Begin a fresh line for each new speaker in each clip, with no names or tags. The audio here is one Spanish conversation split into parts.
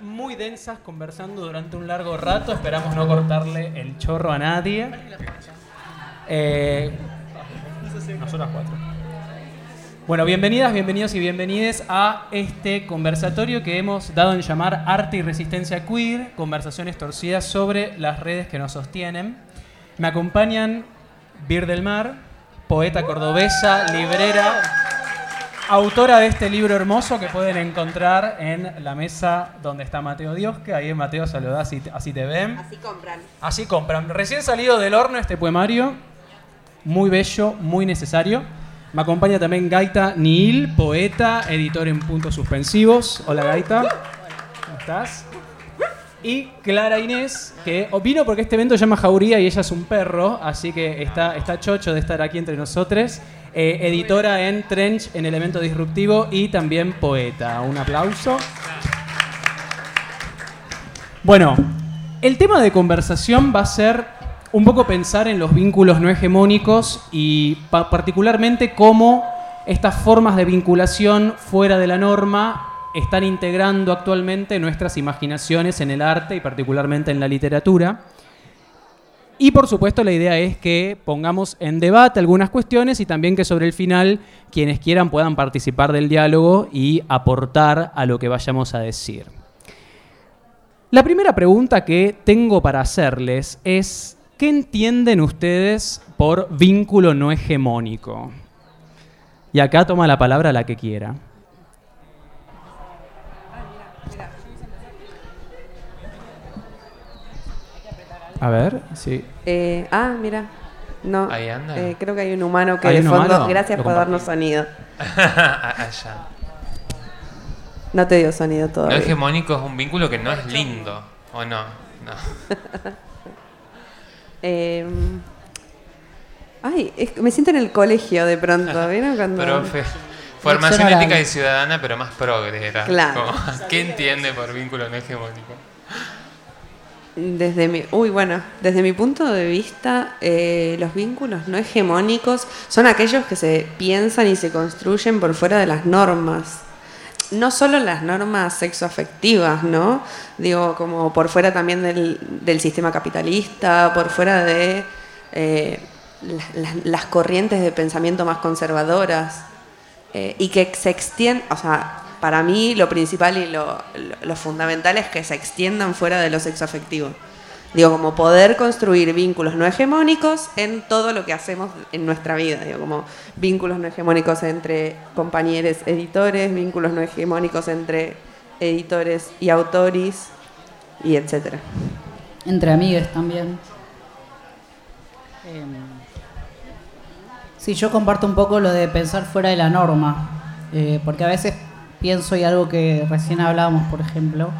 muy densas conversando durante un largo rato. Esperamos no cortarle el chorro a nadie. Eh, nosotras cuatro. Bueno, bienvenidas, bienvenidos y bienvenides a este conversatorio que hemos dado en llamar Arte y Resistencia Queer, conversaciones torcidas sobre las redes que nos sostienen. Me acompañan Bir del Mar, poeta cordobesa, librera, autora de este libro hermoso que pueden encontrar en la mesa donde está Mateo Dios, que ahí es Mateo, saludá, así, así te ven.
Así compran.
Así compran. Recién salido del horno este poemario, muy bello, muy necesario. Me acompaña también Gaita Niil, poeta, editor en puntos suspensivos. Hola Gaita, ¿cómo estás? Y Clara Inés, que vino porque este evento se llama Jauría y ella es un perro, así que está, está chocho de estar aquí entre nosotros. Eh, editora en Trench, en Elemento Disruptivo y también poeta. Un aplauso. Bueno, el tema de conversación va a ser un poco pensar en los vínculos no hegemónicos y pa- particularmente cómo estas formas de vinculación fuera de la norma están integrando actualmente nuestras imaginaciones en el arte y particularmente en la literatura. Y por supuesto la idea es que pongamos en debate algunas cuestiones y también que sobre el final quienes quieran puedan participar del diálogo y aportar a lo que vayamos a decir. La primera pregunta que tengo para hacerles es, ¿qué entienden ustedes por vínculo no hegemónico? Y acá toma la palabra la que quiera. A ver, sí.
Eh, ah, mira. No.
Ahí anda.
Eh, creo que hay un humano que
¿Hay
de
un
fondo.
humano?
Gracias
Lo
por darnos sonido.
Allá.
No te dio sonido
No
todavía.
hegemónico es un vínculo que no es lindo, ¿o no? No.
Eh, ay, es me siento en el colegio de pronto. ¿Vieron cuando.?
Profe. Formación ética y ciudadana, pero más progre era.
Claro.
Como, ¿Qué entiende por vínculo no hegemónico?
Desde mi, uy, bueno, desde mi punto de vista, eh, los vínculos no hegemónicos son aquellos que se piensan y se construyen por fuera de las normas. No solo las normas sexoafectivas, ¿no? Digo, como por fuera también del, del sistema capitalista, por fuera de eh, la- la- las corrientes de pensamiento más conservadoras. Eh, y que se sea, para mí lo principal y lo, lo- lo fundamental es que se extiendan fuera de lo sexoafectivo. Digo, como poder construir vínculos no hegemónicos en todo lo que hacemos en nuestra vida. Digo, como vínculos no hegemónicos entre compañeros editores, vínculos no hegemónicos entre editores y autores, y etcétera.
Entre amigues también. Em, sí, yo comparto un poco lo de pensar fuera de la norma, eh, porque a veces pienso y algo que recién hablábamos, por ejemplo,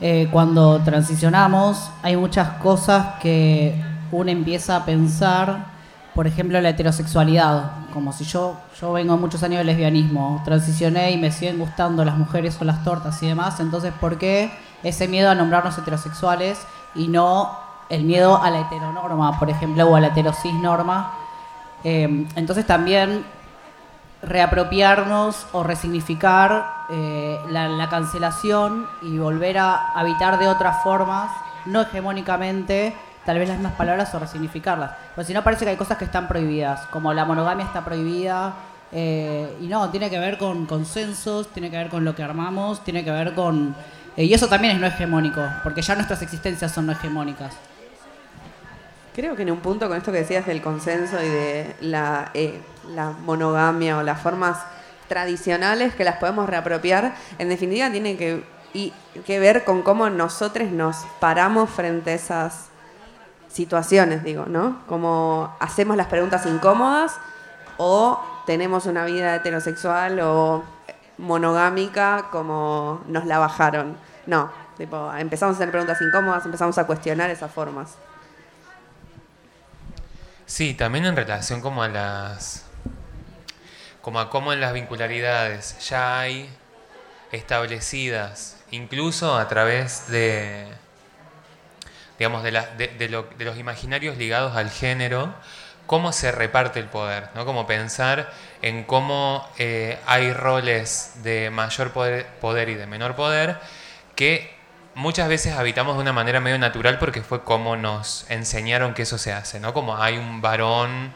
eh, cuando transicionamos hay muchas cosas que uno empieza a pensar, por ejemplo, la heterosexualidad, como si yo, yo vengo muchos años de lesbianismo, transicioné y me siguen gustando las mujeres o las tortas y demás, entonces, ¿por qué ese miedo a nombrarnos heterosexuales y no el miedo a la heteronorma, por ejemplo, o a la heterosis norma? Eh, entonces también reapropiarnos o resignificar eh, la, la cancelación y volver a habitar de otras formas, no hegemónicamente, tal vez las mismas palabras o resignificarlas. Porque si no parece que hay cosas que están prohibidas, como la monogamia está prohibida, eh, y no, tiene que ver con consensos, tiene que ver con lo que armamos, tiene que ver con... eh, y eso también es no hegemónico, porque ya nuestras existencias son no hegemónicas.
Creo que en un punto con esto que decías del consenso y de la, eh, la monogamia o las formas tradicionales que las podemos reapropiar, en definitiva tiene que, y, que ver con cómo nosotros nos paramos frente a esas situaciones, digo, ¿no? Como hacemos las preguntas incómodas o tenemos una vida heterosexual o monogámica como nos la bajaron. No, tipo, empezamos a hacer preguntas incómodas, empezamos a cuestionar esas formas.
Sí, también en relación como a las. como a cómo en las vincularidades ya hay establecidas, incluso a través de. digamos, de, de- de lo- de los imaginarios ligados al género, cómo se reparte el poder, ¿no? Como pensar en cómo eh, hay roles de mayor poder y de menor poder que muchas veces habitamos de una manera medio natural porque fue como nos enseñaron que eso se hace, ¿no? Como hay un varón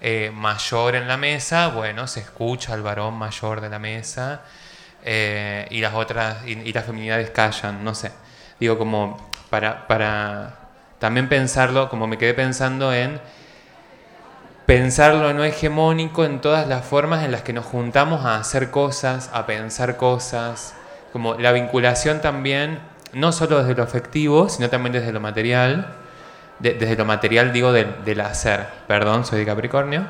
eh, mayor en la mesa, bueno, se escucha al varón mayor de la mesa eh, y las otras, y, las feminidades callan, no sé. Digo, como para, para también pensarlo, como me quedé pensando en pensarlo no hegemónico en todas las formas en las que nos juntamos a hacer cosas, a pensar cosas, como la vinculación también no solo desde lo afectivo, sino también desde lo material. desde lo material digo del, hacer. Perdón, soy de Capricornio.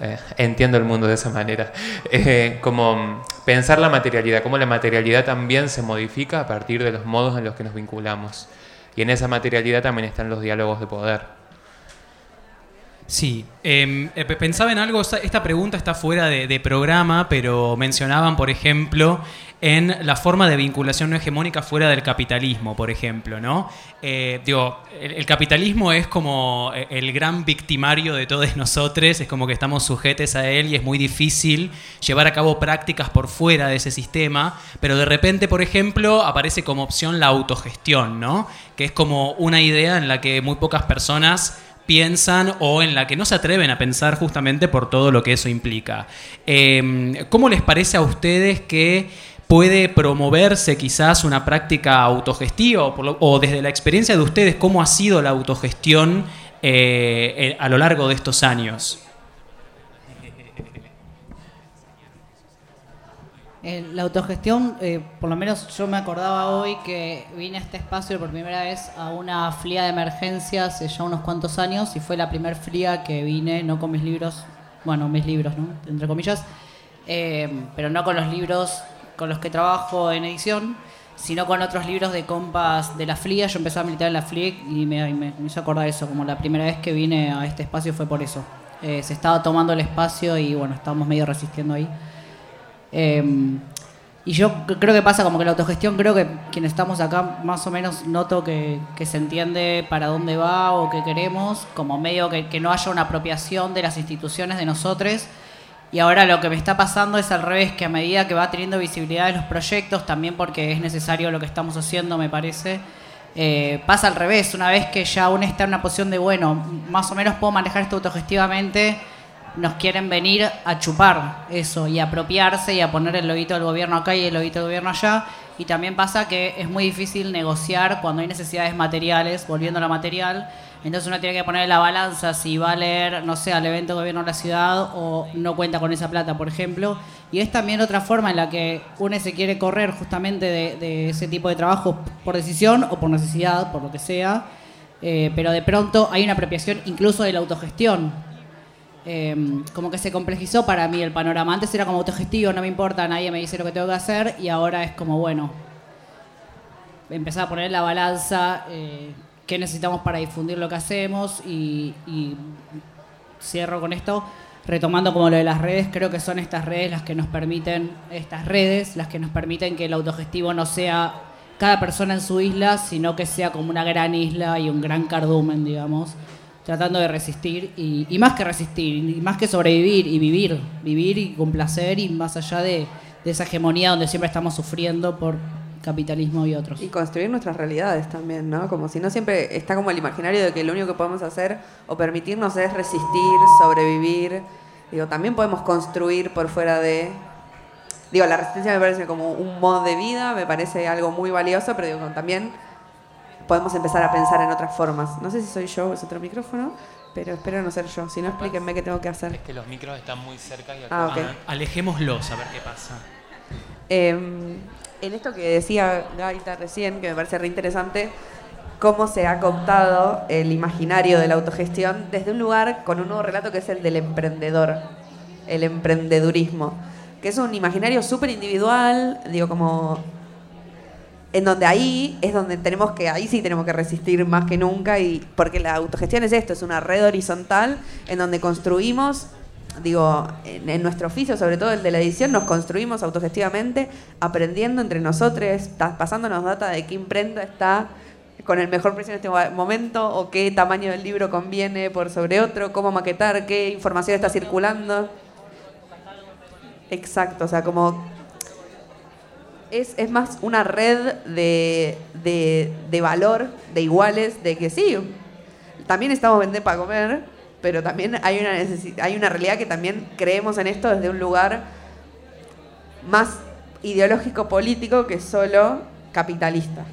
Eh, entiendo el mundo de esa manera. Eh, como pensar la materialidad, cómo la materialidad también se modifica a partir de los modos en los que nos vinculamos. Y en esa materialidad también están los diálogos de poder.
Sí, em, eh, pensaba en algo, esta pregunta está fuera de, programa, pero mencionaban, por ejemplo, en la forma de vinculación no hegemónica fuera del capitalismo, por ejemplo, ¿no? Eh, digo, el, capitalismo es como eh, el gran victimario de todos nosotros, es como que estamos sujetos a él y es muy difícil llevar a cabo prácticas por fuera de ese sistema, pero de repente, por ejemplo, aparece como opción la autogestión, ¿no? Que es como una idea en la que muy pocas personas piensan o en la que no se atreven a pensar justamente por todo lo que eso implica. Em, ¿Cómo les parece a ustedes que puede promoverse quizás una práctica autogestiva o, desde la experiencia de ustedes, cómo ha sido la autogestión eh, eh, a lo largo de estos años?
La autogestión, eh, por lo menos yo me acordaba hoy que vine a este espacio por primera vez a una fría de emergencia hace ya unos cuantos años y fue la primer fría que vine, no con mis libros, bueno, mis libros, ¿no? Entre comillas, eh, pero no con los libros con los que trabajo en edición, sino con otros libros de compas de la FLIA. Yo empecé a militar en la FLIA y me, hizo acordar eso, como la primera vez que vine a este espacio fue por eso. Eh, se estaba tomando el espacio y bueno, estábamos medio resistiendo ahí. Em, y yo creo que pasa como que la autogestión, creo que quienes estamos acá más o menos noto que, se entiende para dónde va o qué queremos, como medio que, no haya una apropiación de las instituciones de nosotros. Y ahora lo que me está pasando es al revés, que a medida que va teniendo visibilidad de los proyectos, también porque es necesario lo que estamos haciendo, me parece, eh, pasa al revés. Una vez que ya uno está en una posición de, bueno, más o menos puedo manejar esto autogestivamente, nos quieren venir a chupar eso y apropiarse y a poner el lobito del gobierno acá y el lobito del gobierno allá. Y también pasa que es muy difícil negociar cuando hay necesidades materiales, volviendo a lo material. Entonces uno tiene que poner la balanza si va a leer, no sé, al evento gobierno de la ciudad o no cuenta con esa plata, por ejemplo. Y es también otra forma en la que uno se quiere correr justamente de, ese tipo de trabajo por decisión o por necesidad, por lo que sea. Eh, pero de pronto hay una apropiación incluso de la autogestión Em, como que se complejizó para mí el panorama. Antes era como autogestivo, no me importa, nadie me dice lo que tengo que hacer y ahora es como, bueno, empezar a poner la balanza eh, qué necesitamos para difundir lo que hacemos y, cierro con esto, retomando como lo de las redes, creo que son estas redes las que nos permiten, estas redes, las que nos permiten que el autogestivo no sea cada persona en su isla, sino que sea como una gran isla y un gran cardumen, digamos tratando de resistir y, más que resistir, y más que sobrevivir y vivir, vivir y con placer y más allá de, esa hegemonía donde siempre estamos sufriendo por capitalismo y otros.
Y construir nuestras realidades también, ¿no? Como si no siempre está como el imaginario de que lo único que podemos hacer o permitirnos es resistir, sobrevivir. Digo, también podemos construir por fuera de... Digo, la resistencia me parece como un modo de vida, me parece algo muy valioso, pero digo, también podemos empezar a pensar en otras formas. No sé si soy yo o es otro micrófono, pero espero no ser yo. Si no, explíquenme qué tengo que hacer.
Es que los micros están muy cerca y
ah, Alejémoslos a ver qué pasa.
Em, en esto que decía Gaita recién, que me parece re interesante, cómo se ha cooptado el imaginario de la autogestión desde un lugar con un nuevo relato que es el del emprendedor, el emprendedurismo, que es un imaginario súper individual, digo, como en donde ahí es donde tenemos que, ahí sí tenemos que resistir más que nunca, y porque la autogestión es esto, es una red horizontal en donde construimos, digo, en, nuestro oficio, sobre todo el de la edición, nos construimos autogestivamente, aprendiendo entre nosotros, pasándonos data de qué imprenta está con el mejor precio en este momento, o qué tamaño del libro conviene por sobre otro, cómo maquetar, qué información está circulando. Exacto, o sea, como es, es más una red de, de, de valor, de iguales, de que sí, también estamos vendiendo para comer, pero también hay una, hay una realidad que también creemos en esto desde un lugar más ideológico político que solo capitalista.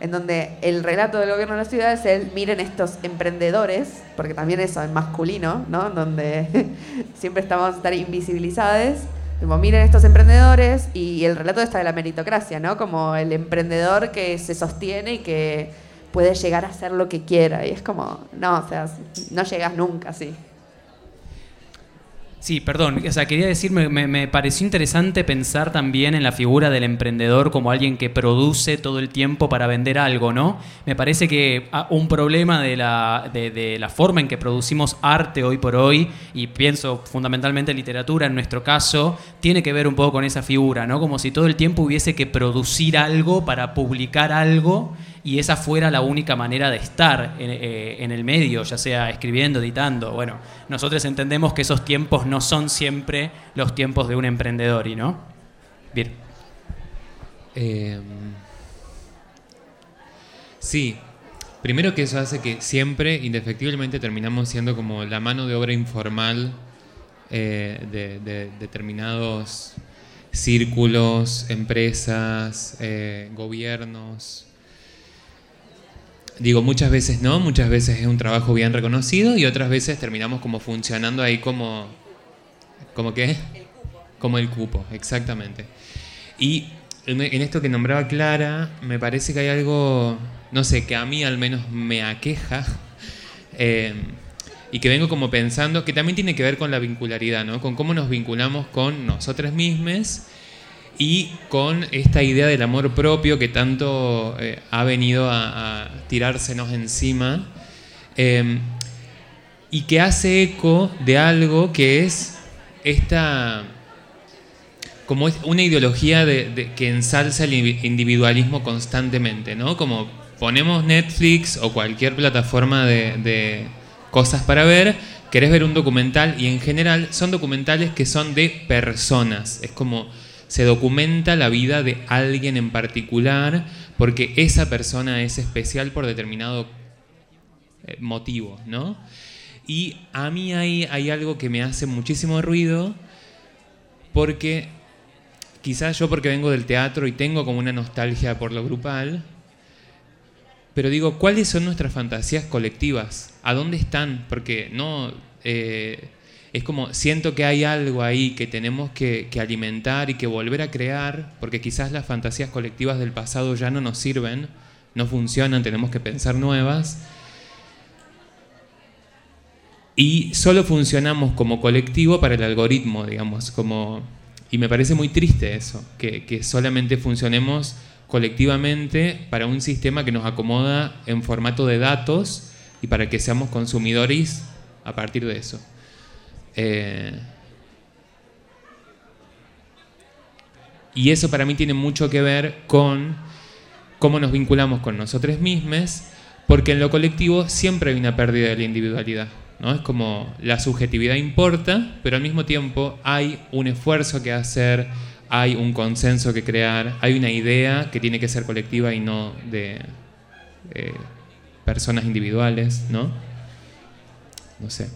En donde el relato del gobierno de la ciudad es el miren estos emprendedores, porque también eso es masculino, ¿no? Donde siempre estamos a estar invisibilizados. Como miren estos emprendedores y el relato está de la meritocracia, ¿no? Como el emprendedor que se sostiene y que puede llegar a hacer lo que quiera. Y es como, no, o sea, no llegas nunca, sí.
Sí, perdón, o sea, quería decir, me, pareció interesante pensar también en la figura del emprendedor como alguien que produce todo el tiempo para vender algo, ¿no? Me parece que ah, un problema de la, de la forma en que producimos arte hoy por hoy, y pienso fundamentalmente literatura en nuestro caso, tiene que ver un poco con esa figura, ¿no? Como si todo el tiempo hubiese que producir algo para publicar algo y esa fuera la única manera de estar en, eh, en el medio, ya sea escribiendo, editando. Bueno, nosotros entendemos que esos tiempos no son siempre los tiempos de un emprendedor, ¿y no? Bien.
Eh, sí, primero que eso hace que siempre, indefectiblemente, terminamos siendo como la mano de obra informal eh, de, de determinados círculos, empresas, eh, gobiernos. Digo, muchas veces no, muchas veces es un trabajo bien reconocido y otras veces terminamos como funcionando ahí como... ¿Como qué? Como el cupo, exactamente. Y en en esto que nombraba Clara, me parece que hay algo, no sé, que a mí al menos me aqueja eh, y que vengo como pensando, que también tiene que ver con la vincularidad, ¿no? Con cómo nos vinculamos con nosotras mismas y con esta idea del amor propio que tanto eh, ha venido a, a tirársenos encima eh, y que hace eco de algo que es esta como es una ideología de, que ensalza el indivi- individualismo constantemente, ¿no? Como ponemos Netflix o cualquier plataforma de, de cosas para ver, querés ver un documental y en general son documentales que son de personas. Es como se documenta la vida de alguien en particular porque esa persona es especial por determinado eh, motivo, ¿no? Y a mí hay, hay algo que me hace muchísimo ruido porque quizás yo porque vengo del teatro y tengo como una nostalgia por lo grupal, pero digo, ¿cuáles son nuestras fantasías colectivas? ¿A dónde están? Porque no... eh, es como, siento que hay algo ahí que tenemos que, alimentar y que volver a crear, porque quizás las fantasías colectivas del pasado ya no nos sirven, no funcionan, tenemos que pensar nuevas. Y solo funcionamos como colectivo para el algoritmo, digamos, como... Y me parece muy triste eso, que, que solamente funcionemos colectivamente para un sistema que nos acomoda en formato de datos y para que seamos consumidores a partir de eso. Eh, y eso para mí tiene mucho que ver con cómo nos vinculamos con nosotros mismos, porque en lo colectivo siempre hay una pérdida de la individualidad. ¿no? Es como la subjetividad importa, pero al mismo tiempo hay un esfuerzo que hacer, hay un consenso que crear, hay una idea que tiene que ser colectiva y no de eh, personas individuales, ¿no? No sé.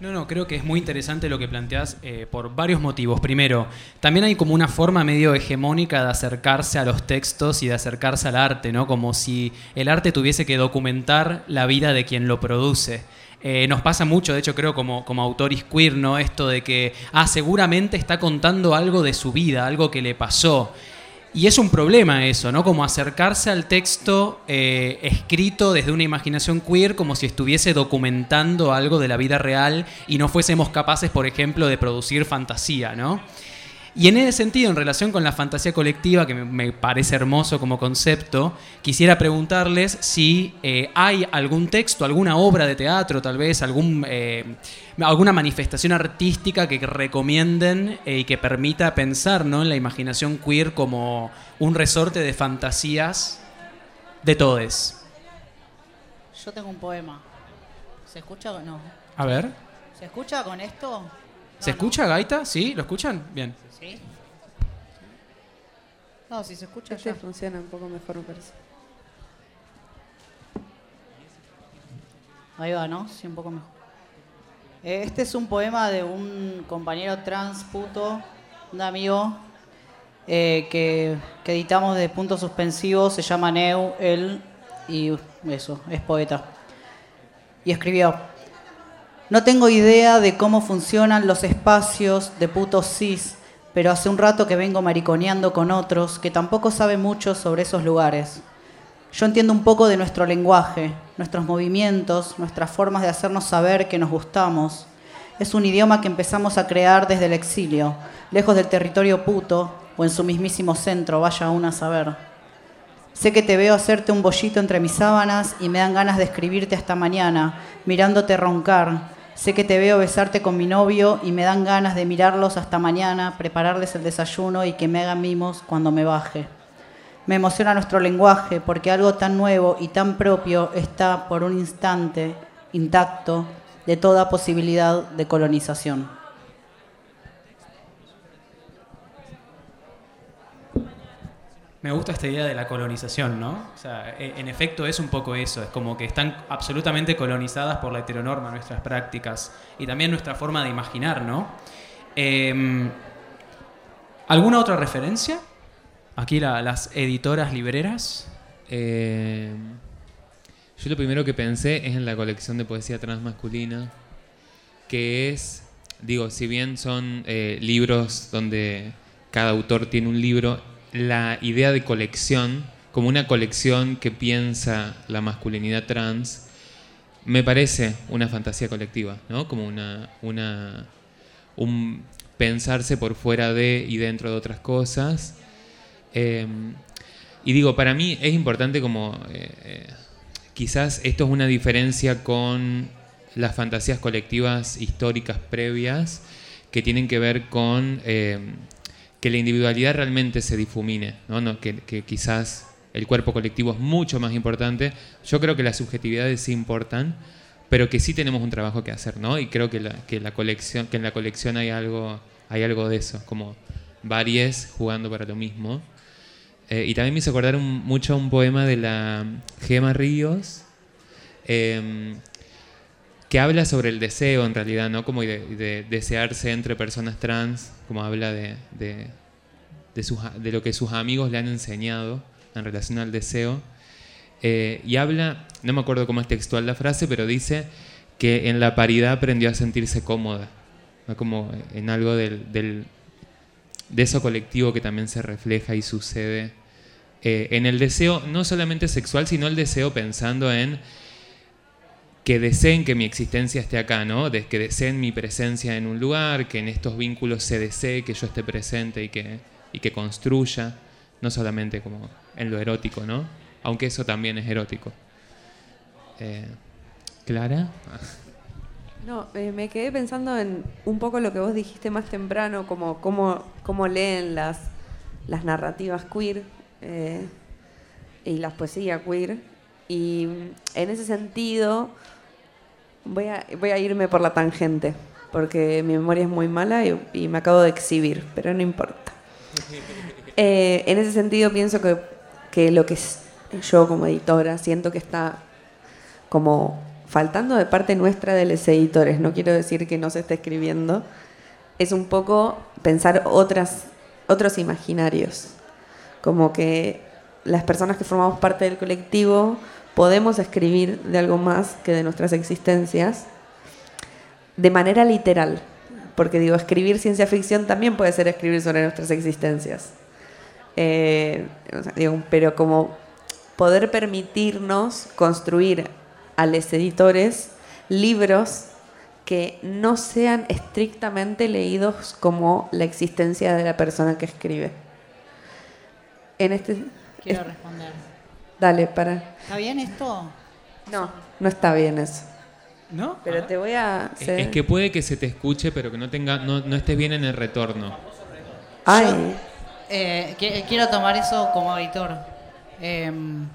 No, no, creo que es muy interesante lo que planteás eh, por varios motivos. Primero, también hay como una forma medio hegemónica de acercarse a los textos y de acercarse al arte, ¿no? Como si el arte tuviese que documentar la vida de quien lo produce. Eh, nos pasa mucho, de hecho creo como, como autores queer, ¿no? Esto de que, ah, seguramente está contando algo de su vida, algo que le pasó. Y es un problema eso, ¿no? Como acercarse al texto eh, escrito desde una imaginación queer como si estuviese documentando algo de la vida real y no fuésemos capaces, por ejemplo, de producir fantasía, ¿no? Y en ese sentido, en relación con la fantasía colectiva, que me, parece hermoso como concepto, quisiera preguntarles si eh, hay algún texto, alguna obra de teatro, tal vez, algún, eh, alguna manifestación artística que recomienden eh, y que permita pensar ¿no? en la imaginación queer como un resorte de fantasías de todes.
Yo tengo un poema. ¿Se escucha o no?
A ver,
¿Se escucha con esto?
¿se
no.
escucha Gaita? ¿Sí? ¿Lo escuchan? Bien.
¿Sí? No, si se escucha
Este
ya.
funciona un poco mejor, me parece.
Ahí va, ¿no? Sí, un poco mejor. Eh, Este es un poema de un compañero trans puto, un amigo, eh, que, que editamos de puntos suspensivos, se llama Neu, él, y eso, es poeta. Y escribió, no tengo idea de cómo funcionan los espacios de putos cis, pero hace un rato que vengo mariconeando con otros que tampoco saben mucho sobre esos lugares. Yo entiendo un poco de nuestro lenguaje, nuestros movimientos, nuestras formas de hacernos saber que nos gustamos. Es un idioma que empezamos a crear desde el exilio, lejos del territorio puto o en su mismísimo centro, vaya uno a saber. Sé que te veo hacerte un bollito entre mis sábanas y me dan ganas de escribirte hasta mañana, mirándote roncar. Sé que te veo besarte con mi novio y me dan ganas de mirarlos hasta mañana, prepararles el desayuno y que me hagan mimos cuando me baje. Me emociona nuestro lenguaje porque algo tan nuevo y tan propio está por un instante intacto de toda posibilidad de colonización.
Me gusta esta idea de la colonización, ¿no? O sea, e- en efecto es un poco eso, es como que están absolutamente colonizadas por la heteronorma nuestras prácticas y también nuestra forma de imaginar, ¿no? Em, ¿Alguna otra referencia? Aquí la- las editoras libreras.
Eh, yo lo primero que pensé es en la colección de poesía transmasculina, que es, digo, si bien son eh, libros donde cada autor tiene un libro, la idea de colección, como una colección que piensa la masculinidad trans, me parece una fantasía colectiva, ¿no? Como una, una un pensarse por fuera de y dentro de otras cosas. Eh, y digo, para mí es importante como eh, eh, quizás esto es una diferencia con las fantasías colectivas históricas previas que tienen que ver con eh, que la individualidad realmente se difumine, ¿no? No, que, quizás el cuerpo colectivo es mucho más importante. Yo creo que las subjetividades sí importan, pero que sí tenemos un trabajo que hacer, ¿no? Y creo que, que, en la colección hay algo, hay algo de eso, como varias jugando para lo mismo. Eh, y también me hizo acordar un- mucho un poema de la Gema Ríos, em, que habla sobre el deseo en realidad, ¿no? Como de, de desearse entre personas trans, como habla de, de, de sus de lo que sus amigos le han enseñado en relación al deseo. Eh, y habla, no me acuerdo cómo es textual la frase, pero dice que en la paridad aprendió a sentirse cómoda, como en algo del, del- de eso colectivo que también se refleja y sucede eh, en el deseo, no solamente sexual, sino el deseo pensando en que deseen que mi existencia esté acá, ¿no? Que deseen mi presencia en un lugar, que en estos vínculos se desee que yo esté presente y que, y que construya, no solamente como en lo erótico, ¿no? Aunque eso también es erótico. Eh, ¿Clara?
No, eh, me quedé pensando en un poco lo que vos dijiste más temprano, como cómo, cómo leen las, las narrativas queer eh, y las poesías queer. Y en ese sentido, voy a, voy a irme por la tangente, porque mi memoria es muy mala y, y me acabo de exhibir, pero no importa. Eh, en ese sentido pienso que, que lo que es- yo como editora siento que está como faltando de parte nuestra de los editores, no quiero decir que no se esté escribiendo, es un poco pensar otras, otros imaginarios, como que las personas que formamos parte del colectivo podemos escribir de algo más que de nuestras existencias de manera literal, porque digo, escribir ciencia ficción también puede ser escribir sobre nuestras existencias. Eh, o sea, digo, pero como poder permitirnos construir a los editores libros que no sean estrictamente leídos como la existencia de la persona que escribe. En este...
Quiero
es-
responder.
Dale, para...
¿Está bien esto?
No, no está bien eso.
¿No?
Pero
Ah.
te voy a...
Es, es que puede que se te escuche, pero que no, tenga, no, no estés bien en el retorno.
Ay,
Eh, qui- quiero tomar eso como editor. Em,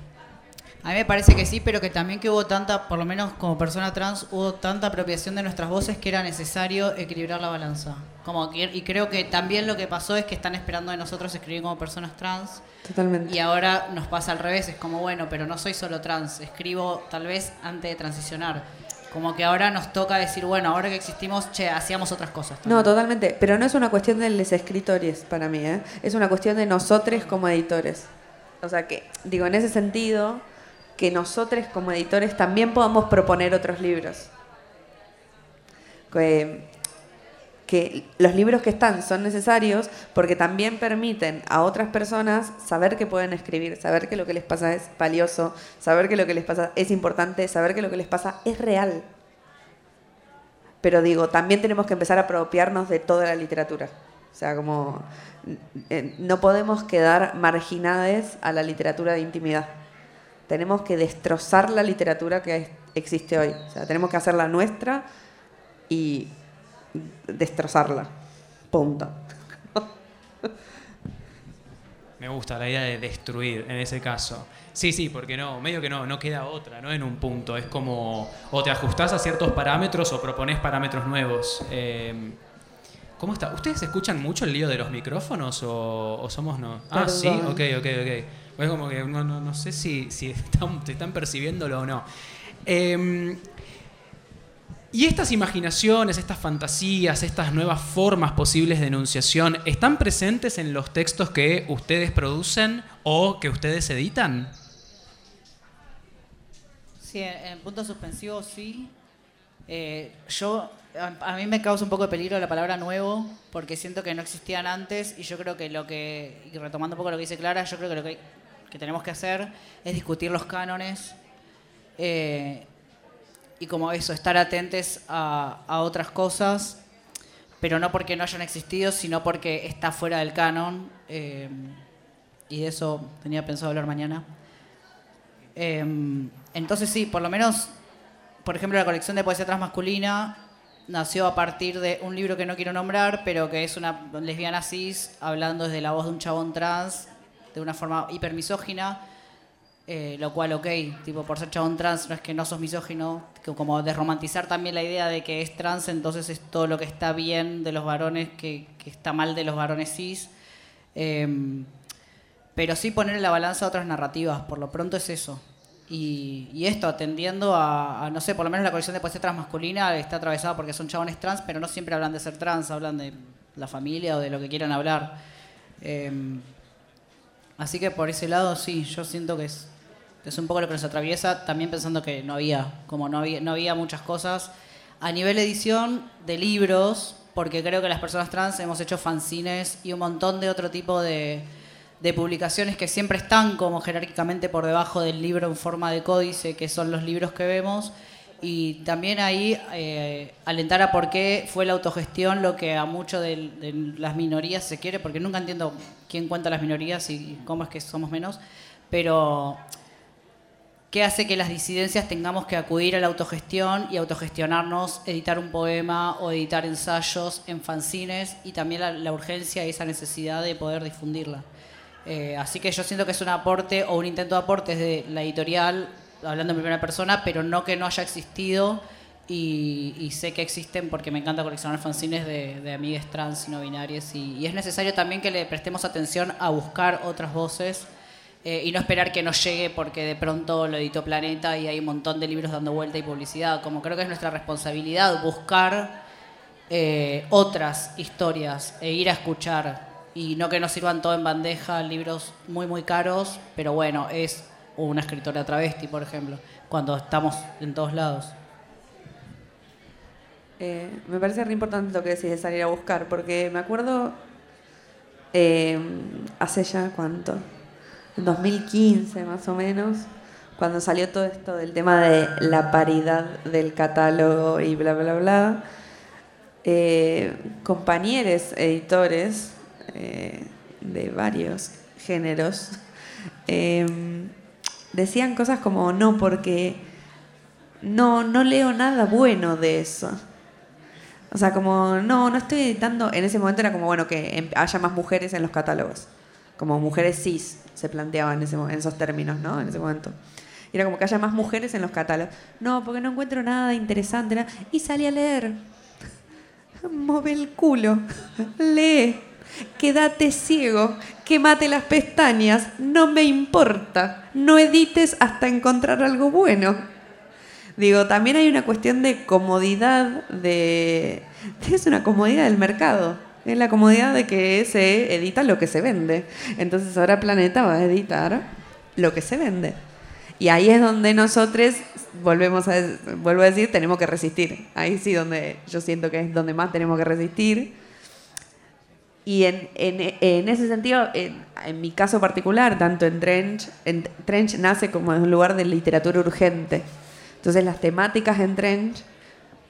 A mí me parece que sí, pero que también que hubo tanta, por lo menos como persona trans, hubo tanta apropiación de nuestras voces que era necesario equilibrar la balanza. Como que- y creo que también lo que pasó es que están esperando de nosotros escribir como personas trans
Totalmente.
y ahora nos pasa al revés, es como, bueno, pero no soy solo trans, escribo tal vez antes de transicionar. Como que ahora nos toca decir, bueno, ahora que existimos, che, hacíamos otras cosas. también.
No, totalmente. Pero no es una cuestión de los escritores para mí, ¿eh? Es una cuestión de nosotros como editores. O sea que, digo, en ese sentido, que nosotros como editores también podamos proponer otros libros. Que, los libros que están son necesarios porque también permiten a otras personas saber que pueden escribir, saber que lo que les pasa es valioso, saber que lo que les pasa es importante, saber que lo que les pasa es real. Pero digo, también tenemos que empezar a apropiarnos de toda la literatura. O sea, como eh, no podemos quedar marginades a la literatura de intimidad. Tenemos que destrozar la literatura que existe hoy. O sea, tenemos que hacerla nuestra y destrozarla. Punto.
Me gusta la idea de destruir en ese caso. Sí, sí, porque no, medio que no, no queda otra, no en un punto. Es como, o te ajustás a ciertos parámetros o propones parámetros nuevos. Eh, ¿Cómo está? ¿Ustedes escuchan mucho el lío de los micrófonos o, o somos no? Ah, sí, ok, ok, ok. Pues como que no, no, no sé si, si están, si están percibiéndolo o no. Eh, y estas imaginaciones, estas fantasías, estas nuevas formas posibles de enunciación, ¿están presentes en los textos que ustedes producen o que ustedes editan?
Sí, en punto suspensivo sí. Eh, yo, a, a mí me causa un poco de peligro la palabra nuevo, porque siento que no existían antes y yo creo que lo que, y retomando un poco lo que dice Clara, yo creo que lo que, que tenemos que hacer es discutir los cánones eh, y como eso, estar atentes a, a otras cosas, pero no porque no hayan existido, sino porque está fuera del canon. eh, y de eso tenía pensado hablar mañana. Em, entonces sí, por lo menos, por ejemplo, la colección de poesía transmasculina nació a partir de un libro que no quiero nombrar, pero que es una lesbiana cis hablando desde la voz de un chabón trans de una forma hipermisógina, eh, lo cual, ok, tipo, por ser chabón trans no es que no sos misógino, como desromantizar también la idea de que es trans, entonces es todo lo que está bien de los varones, que, que está mal de los varones cis. Em, pero sí poner en la balanza otras narrativas, por lo pronto es eso. Y, y esto, atendiendo a, a, no sé, por lo menos la colección de poesía transmasculina está atravesada porque son chabones trans, pero no siempre hablan de ser trans, hablan de la familia o de lo que quieran hablar. Em, así que por ese lado sí, yo siento que es, es un poco lo que nos atraviesa, también pensando que no había, como no había, no había muchas cosas. A nivel edición de libros, porque creo que las personas trans hemos hecho fanzines y un montón de otro tipo de, de publicaciones que siempre están como jerárquicamente por debajo del libro en forma de códice, que son los libros que vemos. Y también ahí eh, alentar a por qué fue la autogestión lo que a muchos de, de las minorías se quiere, porque nunca entiendo quién cuenta las minorías y cómo es que somos menos, pero qué hace que las disidencias tengamos que acudir a la autogestión y autogestionarnos, editar un poema o editar ensayos en fanzines y también la, la urgencia y esa necesidad de poder difundirla. Eh, así que yo siento que es un aporte o un intento de aporte desde la editorial, hablando en primera persona, pero no que no haya existido y, sé que existen porque me encanta coleccionar fanzines de, de amigues trans y no binarias y, y es necesario también que le prestemos atención a buscar otras voces eh, y no esperar que nos llegue porque de pronto lo editó Planeta y hay un montón de libros dando vuelta y publicidad. Como creo que es nuestra responsabilidad buscar eh, otras historias e ir a escuchar y no que nos sirvan todo en bandeja, libros muy muy caros, pero bueno, es una escritora travesti, por ejemplo, cuando estamos en todos lados.
Eh, me parece re importante lo que decís de salir a buscar, porque me acuerdo eh, hace ya cuánto, en 2015 más o menos, cuando salió todo esto del tema de la paridad del catálogo y bla, bla, bla, eh, compañeros editores de varios géneros eh, decían cosas como no, porque no, no leo nada bueno de eso. O sea, como, no, no estoy editando. En ese momento era como, bueno, que em- haya más mujeres en los catálogos. Como mujeres cis se planteaban en, esos términos, ¿no? En ese momento. Y era como que haya más mujeres en los catálogos. No, porque no encuentro nada interesante. Y salí a leer. Move el culo. Lee. Quédate ciego. Quémate las pestañas. No me importa. No edites hasta encontrar algo bueno. Digo, también hay una cuestión de comodidad de... Es una comodidad del mercado. Es la comodidad de que se edita lo que se vende. Entonces ahora Planeta va a editar lo que se vende. Y ahí es donde nosotros, volvemos a, vuelvo a decir, tenemos que resistir. Ahí sí donde yo siento que es donde más tenemos que resistir. Y en, en- en ese sentido, en, en mi caso particular, tanto en Trench, en Trench nace como en un lugar de literatura urgente. Entonces las temáticas en Trench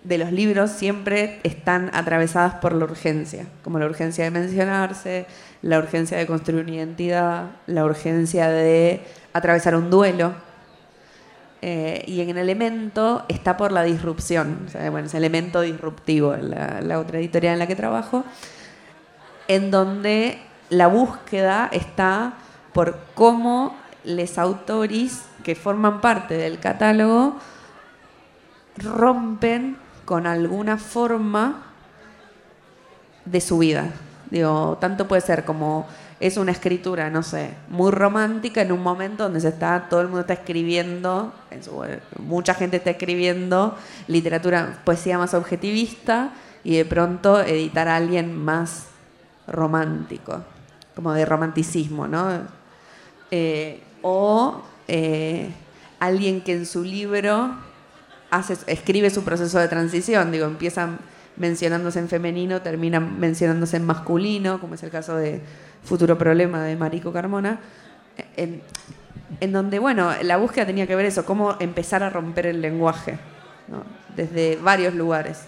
de los libros siempre están atravesadas por la urgencia, como la urgencia de mencionarse, la urgencia de construir una identidad, la urgencia de atravesar un duelo. Eh, y en el elemento está por la disrupción, o sea, bueno, es elemento disruptivo, la, la otra editorial en la que trabajo, en donde la búsqueda está por cómo los autores que forman parte del catálogo rompen con alguna forma de su vida. Digo, tanto puede ser como es una escritura, no sé, muy romántica en un momento donde se está, todo el mundo está escribiendo, mucha gente está escribiendo literatura, poesía más objetivista y de pronto editar a alguien más romántico, como de romanticismo, ¿no? Eh, o eh, alguien que en su libro hace, escribe su proceso de transición, digo, empiezan mencionándose en femenino, terminan mencionándose en masculino, como es el caso de Futuro Problema de Marico Carmona, en, donde, bueno, la búsqueda tenía que ver eso, cómo empezar a romper el lenguaje, ¿no? desde varios lugares,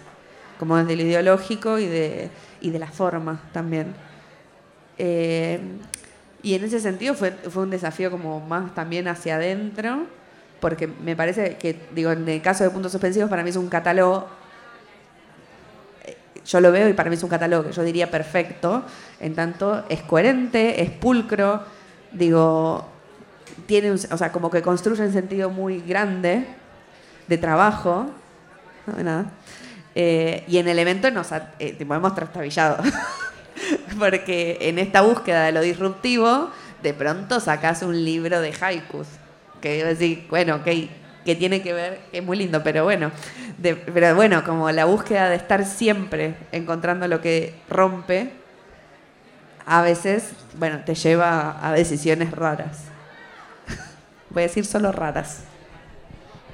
como desde lo ideológico y de, y de la forma también. Eh, y en ese sentido fue, fue un desafío como más también hacia adentro, porque me parece que, digo, en el caso de puntos suspensivos, para mí es un catálogo, eh, yo lo veo y para mí es un catálogo que yo diría perfecto, en tanto es coherente, es pulcro, digo, tiene o sea, como que construye un sentido muy grande de trabajo, nada, eh, y en Elemento nos ha- eh, hemos trastabillado. Porque en esta búsqueda de lo disruptivo, de pronto sacas un libro de haikus. Que yo decir, bueno, ok, que tiene que ver, es muy lindo, pero bueno. pero bueno, como la búsqueda de estar siempre encontrando lo que rompe, a veces, bueno, te lleva a decisiones raras. Voy a decir solo raras.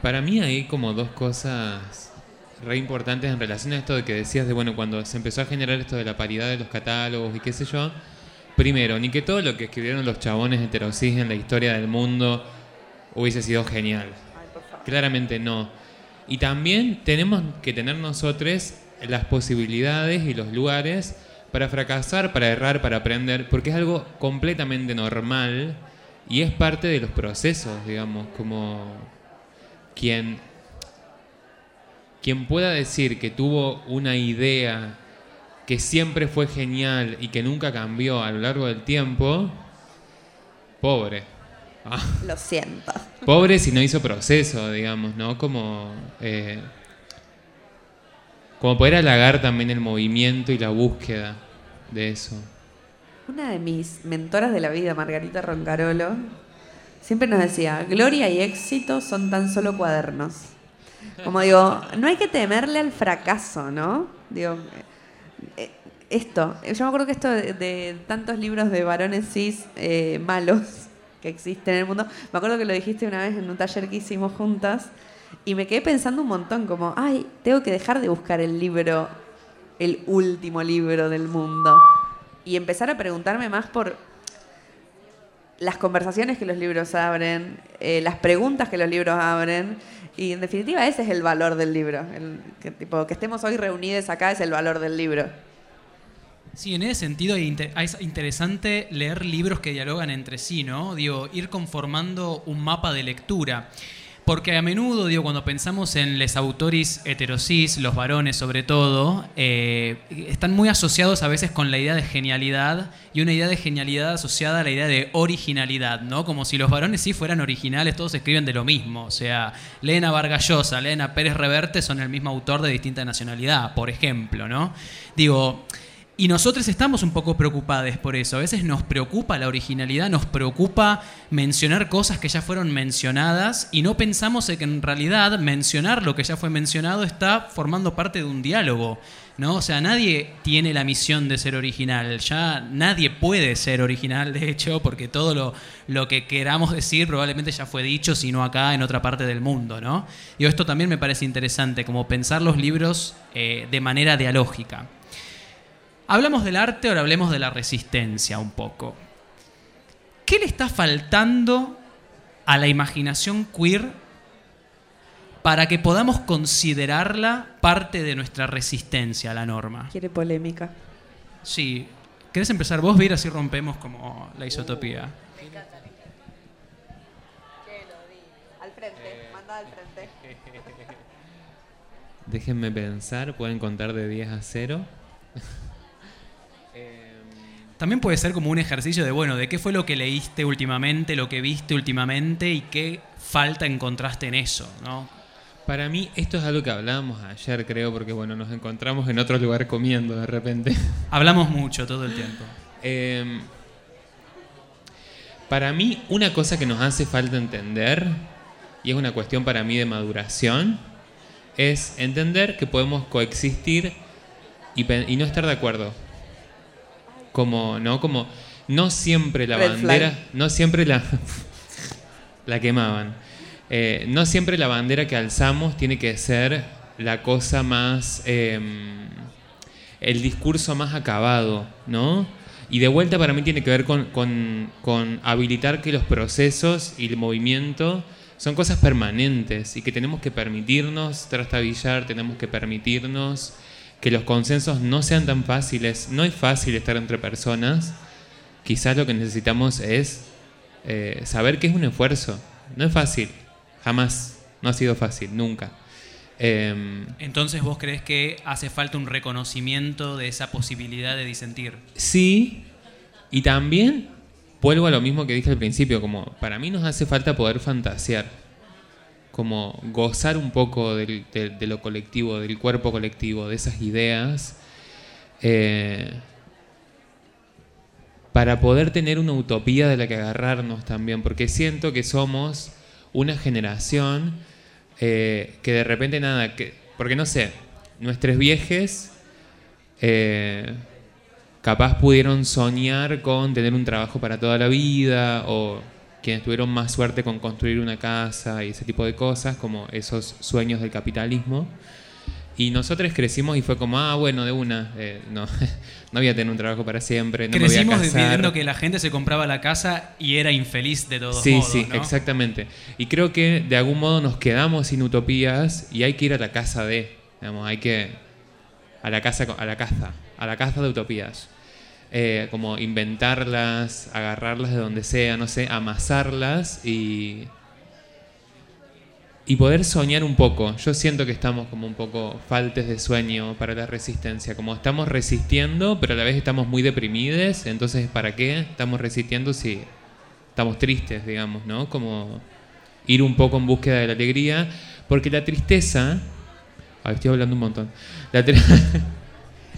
Para mí hay como dos cosas re importantes en relación a esto de que decías de, bueno, cuando se empezó a generar esto de la paridad de los catálogos y qué sé yo. Primero, ni que todo lo que escribieron los chabones heterosis en la historia del mundo hubiese sido genial. Claramente no. Y también tenemos que tener nosotros las posibilidades y los lugares para fracasar, para errar, para aprender, porque es algo completamente normal y es parte de los procesos, digamos, como quien, quien pueda decir que tuvo una idea que siempre fue genial y que nunca cambió a lo largo del tiempo, pobre. Ah.
Lo siento.
Pobre si no hizo proceso, digamos, ¿no? Como, eh, como poder halagar también el movimiento y la búsqueda de eso.
Una de mis mentoras de la vida, Margarita Roncarolo, siempre nos decía, gloria y éxito son tan solo cuadernos. Como digo, no hay que temerle al fracaso, ¿no? Digo, eh, esto, yo me acuerdo que esto de, tantos libros de varones cis eh, malos que existen en el mundo, me acuerdo que lo dijiste una vez en un taller que hicimos juntas y me quedé pensando un montón, como, ay, tengo que dejar de buscar el libro, el último libro del mundo y empezar a preguntarme más por las conversaciones que los libros abren, eh, las preguntas que los libros abren, y en definitiva ese es el valor del libro. El, tipo, que estemos hoy reunidos acá es el valor del libro.
Sí, en ese sentido es interesante leer libros que dialogan entre sí, ¿no? Digo, ir conformando un mapa de lectura.
Porque a menudo, digo, cuando pensamos en los autores heterosis, los varones sobre todo, eh, están muy asociados a veces con la idea de genialidad y una idea de genialidad asociada a la idea de originalidad, ¿no? Como si los varones sí fueran originales, todos escriben de lo mismo. O sea, leen a Vargas Llosa, leen a Pérez Reverte, son el mismo autor de distinta nacionalidad, por ejemplo, ¿no? Digo, y nosotros estamos un poco preocupados por eso. A veces nos preocupa la originalidad, nos preocupa mencionar cosas que ya fueron mencionadas y no pensamos en que en realidad mencionar lo que ya fue mencionado está formando parte de un diálogo. ¿no? O sea, nadie tiene la misión de ser original. Ya nadie puede ser original, de hecho, porque todo lo, que queramos decir probablemente ya fue dicho, sino acá en otra parte del mundo. ¿no? Y esto también me parece interesante, como pensar los libros eh, de manera dialógica. Hablamos del arte, ahora hablemos de la resistencia un poco. ¿Qué le está faltando a la imaginación queer para que podamos considerarla parte de nuestra resistencia a la norma?
Quiere polémica.
Sí. ¿Querés empezar vos, Vir? Así rompemos como la isotopía.
Al frente, manda al frente.
Déjenme pensar, pueden contar de 10 a 0.
También puede ser como un ejercicio de, bueno, de qué fue lo que leíste últimamente, lo que viste últimamente y qué falta encontraste en eso, ¿no?
Para mí esto es algo que hablábamos ayer, creo, porque bueno, nos encontramos en otro lugar comiendo de repente.
Hablamos mucho todo el tiempo.
Eh, para mí una cosa que nos hace falta entender, y es una cuestión para mí de maduración, es entender que podemos coexistir y no estar de acuerdo. Como, ¿no? Como no siempre la
Red
bandera,
flag.
no siempre la la quemaban. Eh, no siempre la bandera que alzamos tiene que ser la cosa más eh, el discurso más acabado, ¿no? Y de vuelta para mí tiene que ver con, con- con habilitar que los procesos y el movimiento son cosas permanentes y que tenemos que permitirnos trastabillar, tenemos que permitirnos que los consensos no sean tan fáciles. No es fácil estar entre personas. Quizás lo que necesitamos es eh, saber que es un esfuerzo. No es fácil. Jamás. No ha sido fácil. Nunca. Em,
Entonces vos crees que hace falta un reconocimiento de esa posibilidad de disentir.
Sí, y también vuelvo a lo mismo que dije al principio, como para mí nos hace falta poder fantasear, como gozar un poco de lo colectivo, del cuerpo colectivo, de esas ideas, eh, para poder tener una utopía de la que agarrarnos también, porque siento que somos una generación eh, que de repente nada, que, porque no sé, nuestros viejes... eh, capaz pudieron soñar con tener un trabajo para toda la vida o quienes tuvieron más suerte con construir una casa y ese tipo de cosas, como esos sueños del capitalismo. Y nosotros crecimos y fue como, ah, bueno, de una, eh, no, no voy a tener un trabajo para siempre, no
Crecimos
me voy a casar.
viendo que la gente se compraba la casa y era infeliz de todos
Sí,
modos,
sí,
¿no?
exactamente. Y creo que de algún modo nos quedamos sin utopías y hay que ir a la casa de, digamos, hay que a la casa, a la caza, a la caza de utopías. Eh, como inventarlas, agarrarlas de donde sea, no sé, amasarlas y y poder soñar un poco. Yo siento que estamos como un poco faltes de sueño para la resistencia, como estamos resistiendo, pero a la vez estamos muy deprimidos, entonces ¿para qué estamos resistiendo si estamos tristes, digamos, ¿no? Como ir un poco en búsqueda de la alegría, porque la tristeza... Ay, estoy hablando un montón. La tri-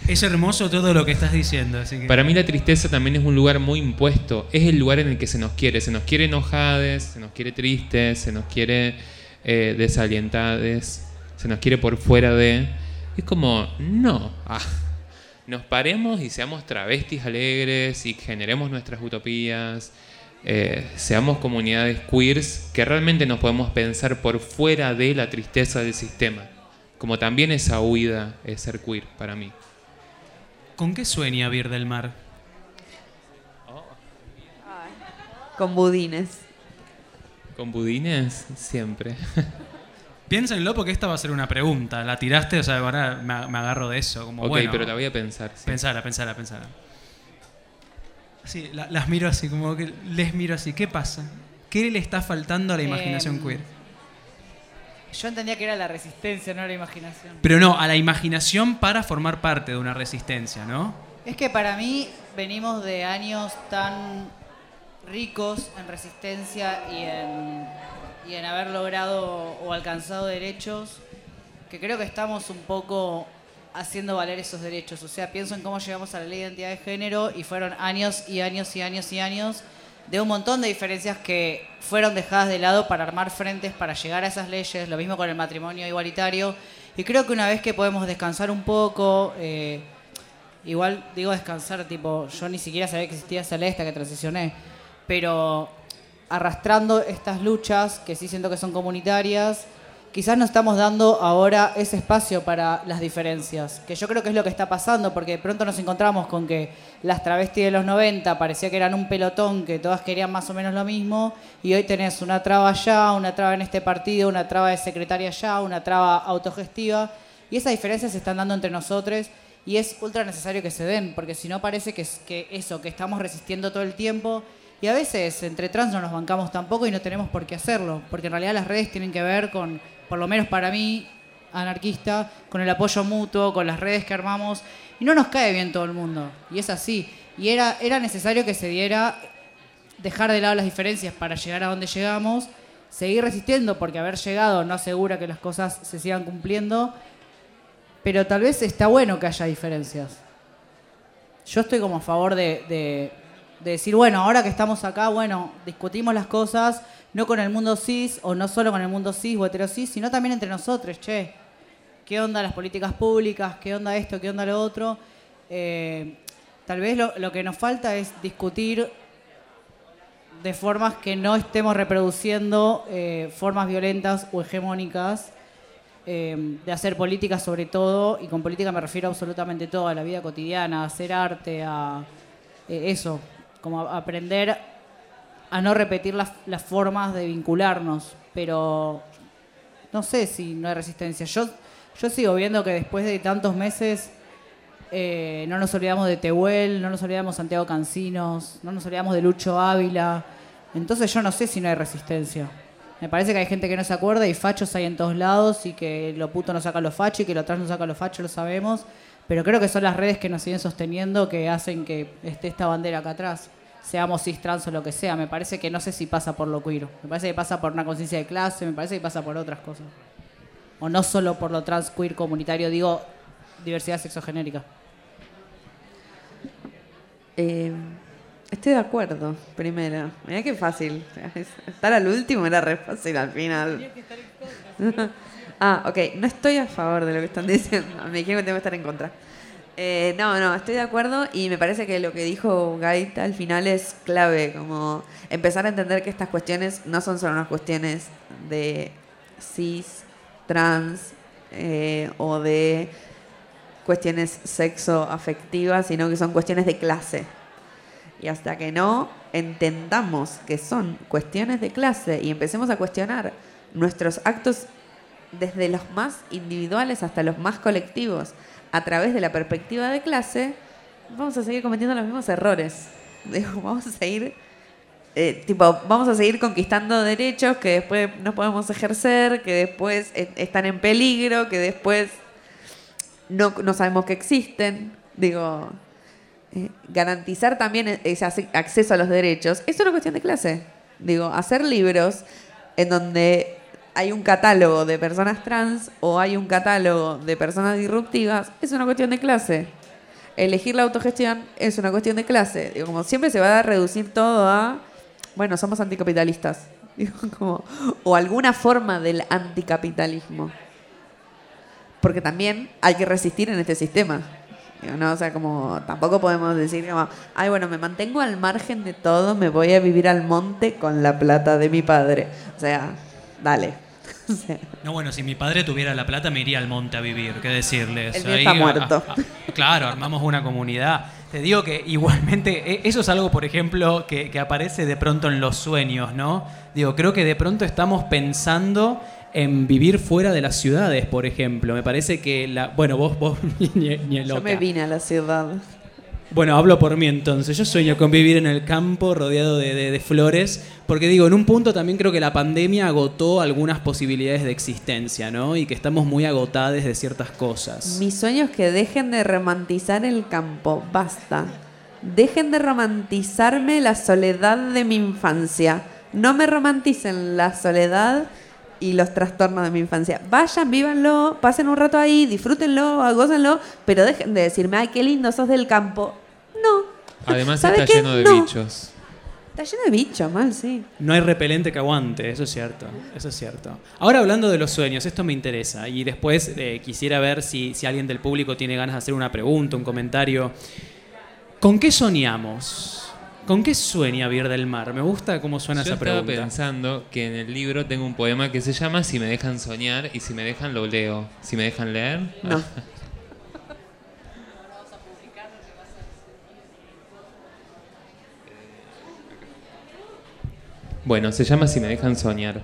Es hermoso todo lo que estás diciendo, así que...
Para mí la tristeza también es un lugar muy impuesto. Es el lugar en el que se nos quiere. Se nos quiere enojades, se nos quiere tristes, se nos quiere eh, desalientades, se nos quiere por fuera de... Es como, no. Ah, nos paremos y seamos travestis alegres y generemos nuestras utopías. eh, seamos comunidades queers que realmente nos podemos pensar por fuera de la tristeza del sistema. Como también esa huida es ser queer para mí.
¿Con qué sueña Vir del Mar?
Con budines.
Con budines, siempre.
Piénsenlo porque esta va a ser una pregunta. La tiraste, o sea, ahora me, me agarro de eso. Como,
ok,
bueno,
pero la voy a pensar. sí.
Pensala, pensala, pensala. Sí, la- las miro así, como que les miro así. ¿Qué pasa? ¿Qué le está faltando a la imaginación
Em,
queer?
Yo entendía que era la resistencia, no la imaginación.
Pero no, a la imaginación para formar parte de una resistencia, ¿no?
Es que para mí venimos de años tan ricos en resistencia y en, y en haber logrado o alcanzado derechos que creo que estamos un poco haciendo valer esos derechos. O sea, pienso en cómo llegamos a la ley de identidad de género y fueron años y años y años y años de un montón de diferencias que fueron dejadas de lado para armar frentes para llegar a esas leyes, lo mismo con el matrimonio igualitario. Y creo que una vez que podemos descansar un poco, eh, igual digo descansar, tipo, yo ni siquiera sabía que existía esa ley hasta que transicioné, pero arrastrando estas luchas, que sí siento que son comunitarias, quizás no estamos dando ahora ese espacio para las diferencias, que yo creo que es lo que está pasando, porque de pronto nos encontramos con que las travestis de los 90 parecía que eran un pelotón, que todas querían más o menos lo mismo, y hoy tenés una traba allá, una traba en este partido, una traba de secretaria allá, una traba autogestiva, y esas diferencias se están dando entre nosotros. Y es ultra necesario que se den, porque si no parece que, que eso, que estamos resistiendo todo el tiempo, y a veces entre trans no nos bancamos tampoco y no tenemos por qué hacerlo, porque en realidad las redes tienen que ver con por lo menos para mí, anarquista, con el apoyo mutuo, con las redes que armamos, y no nos cae bien todo el mundo, y es así. Y era, era necesario que se diera dejar de lado las diferencias para llegar a donde llegamos, seguir resistiendo, porque haber llegado no asegura que las cosas se sigan cumpliendo, pero tal vez está bueno que haya diferencias. Yo estoy como a favor de, de, de decir, bueno, ahora que estamos acá, bueno, discutimos las cosas, no con el mundo cis, o no solo con el mundo cis o heterosis, sino también entre nosotros, che. ¿Qué onda las políticas públicas? ¿Qué onda esto? ¿Qué onda lo otro? Eh, tal vez lo, que nos falta es discutir de formas que no estemos reproduciendo eh, formas violentas o hegemónicas eh, de hacer política sobre todo, y con política me refiero a absolutamente todo, a la vida cotidiana, a hacer arte, a eso, como aprender a no repetir las, formas de vincularnos, pero no sé si no hay resistencia. Yo, yo sigo viendo que después de tantos meses eh, no nos olvidamos de Tehuel, no nos olvidamos de Santiago Cancinos, no nos olvidamos de Lucho Ávila. Entonces yo no sé si no hay resistencia. Me parece que hay gente que no se acuerda y fachos hay en todos lados y que lo puto no saca los fachos y que lo atrás no saca los fachos, lo sabemos. Pero creo que son las redes que nos siguen sosteniendo que hacen que esté esta bandera acá atrás seamos cis, trans o lo que sea. Me parece que no sé si pasa por lo queer. Me parece que pasa por una conciencia de clase, me parece que pasa por otras cosas. O no solo por lo trans, queer, comunitario, digo diversidad sexogenérica.
Eh, estoy de acuerdo, primero. Mira qué fácil. Estar al último era re fácil al final. ah, ok. No estoy a favor de lo que están diciendo. Me dijeron que tengo que estar en contra. Eh, no, no, estoy de acuerdo y me parece que lo que dijo Gaita al final es clave, como empezar a entender que estas cuestiones no son solo unas cuestiones de cis, trans eh, o de cuestiones sexo afectivas, sino que son cuestiones de clase. Y hasta que no entendamos que son cuestiones de clase y empecemos a cuestionar nuestros actos desde los más individuales hasta los más colectivos, a través de la perspectiva de clase, vamos a seguir cometiendo los mismos errores. vamos a seguir, eh, tipo, vamos a seguir conquistando derechos que después no podemos ejercer, que después están en peligro, que después no, sabemos que existen. Digo, eh, garantizar también ese acceso a los derechos es una cuestión de clase. Digo, hacer libros en donde hay un catálogo de personas trans o hay un catálogo de personas disruptivas, es una cuestión de clase. Elegir la autogestión es una cuestión de clase. Digo, como siempre se va a reducir todo a, bueno, somos anticapitalistas. o alguna forma del anticapitalismo. Porque también hay que resistir en este sistema. ¿no? O sea, como tampoco podemos decir como, ay, bueno, me mantengo al margen de todo, me voy a vivir al monte con la plata de mi padre. O sea, dale.
No, bueno, si mi padre tuviera la plata me iría al monte a vivir, ¿qué decirles?
El está muerto.
claro, armamos una comunidad. Te digo que igualmente, e, eso es algo, por ejemplo, que, aparece de pronto en los sueños, ¿no? Digo, creo que de pronto estamos pensando en vivir fuera de las ciudades, por ejemplo. Me parece que la. Bueno, vos, vos
Yo me vine a la ciudad.
Bueno, hablo por mí entonces. Yo sueño con vivir en el campo rodeado de, flores, porque digo, en un punto también creo que la pandemia agotó algunas posibilidades de existencia, ¿no? Y que estamos muy agotados de ciertas cosas.
Mi sueño es que dejen de romantizar el campo. Basta. Dejen de romantizarme la soledad de mi infancia. No me romanticen la soledad y los trastornos de mi infancia. Vayan, vívanlo, pasen un rato ahí, disfrútenlo, gócenlo, pero dejen de decirme, ay, qué lindo sos del campo. No.
Además
¿Sabe
está
qué?
lleno de
No.
bichos.
Está lleno de bichos, mal, sí.
No hay repelente que aguante, eso es cierto, eso es cierto. Ahora hablando de los sueños, esto me interesa y después eh, quisiera ver si, si alguien del público tiene ganas de hacer una pregunta, un comentario. ¿Con qué soñamos? ¿Con qué sueña Vir del Mar? Me gusta cómo suena
Yo
esa
estaba
pregunta.
pensando que en el libro tengo un poema que se llama Si me dejan soñar y si me dejan lo leo. Si me dejan leer.
No.
Bueno, se llama Si me dejan soñar.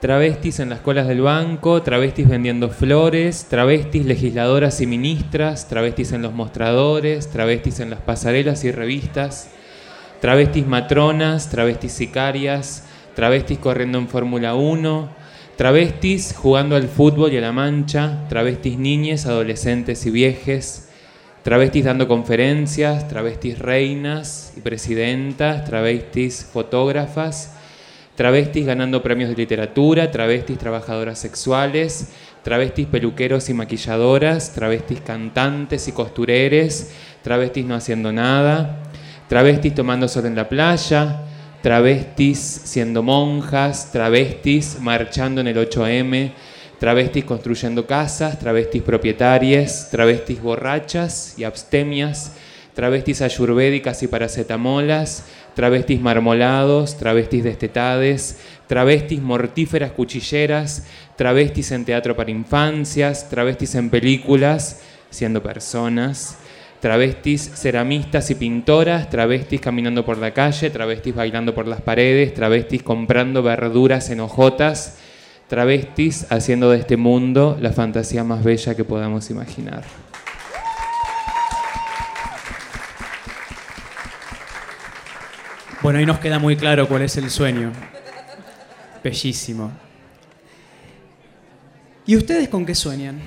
Travestis en las colas del banco, travestis vendiendo flores, travestis legisladoras y ministras, travestis en los mostradores, travestis en las pasarelas y revistas, travestis matronas, travestis sicarias, travestis corriendo en Fórmula 1, travestis jugando al fútbol y a la mancha, travestis niñes, adolescentes y viejes, travestis dando conferencias, travestis reinas y presidentas, travestis fotógrafas, travestis ganando premios de literatura, travestis trabajadoras sexuales, travestis peluqueros y maquilladoras, travestis cantantes y costureres, travestis no haciendo nada, travestis tomando sol en la playa, travestis siendo monjas, travestis marchando en el 8M, travestis construyendo casas, travestis propietarias, travestis borrachas y abstemias, travestis ayurvédicas y paracetamolas, travestis marmolados, travestis destetades, travestis mortíferas cuchilleras, travestis en teatro para infancias, travestis en películas, siendo personas, travestis ceramistas y pintoras, travestis caminando por la calle, travestis bailando por las paredes, travestis comprando verduras en hojotas, travestis haciendo de este mundo la fantasía más bella que podamos imaginar.
Bueno, ahí nos queda muy claro cuál es el sueño. Bellísimo. ¿Y ustedes con qué sueñan?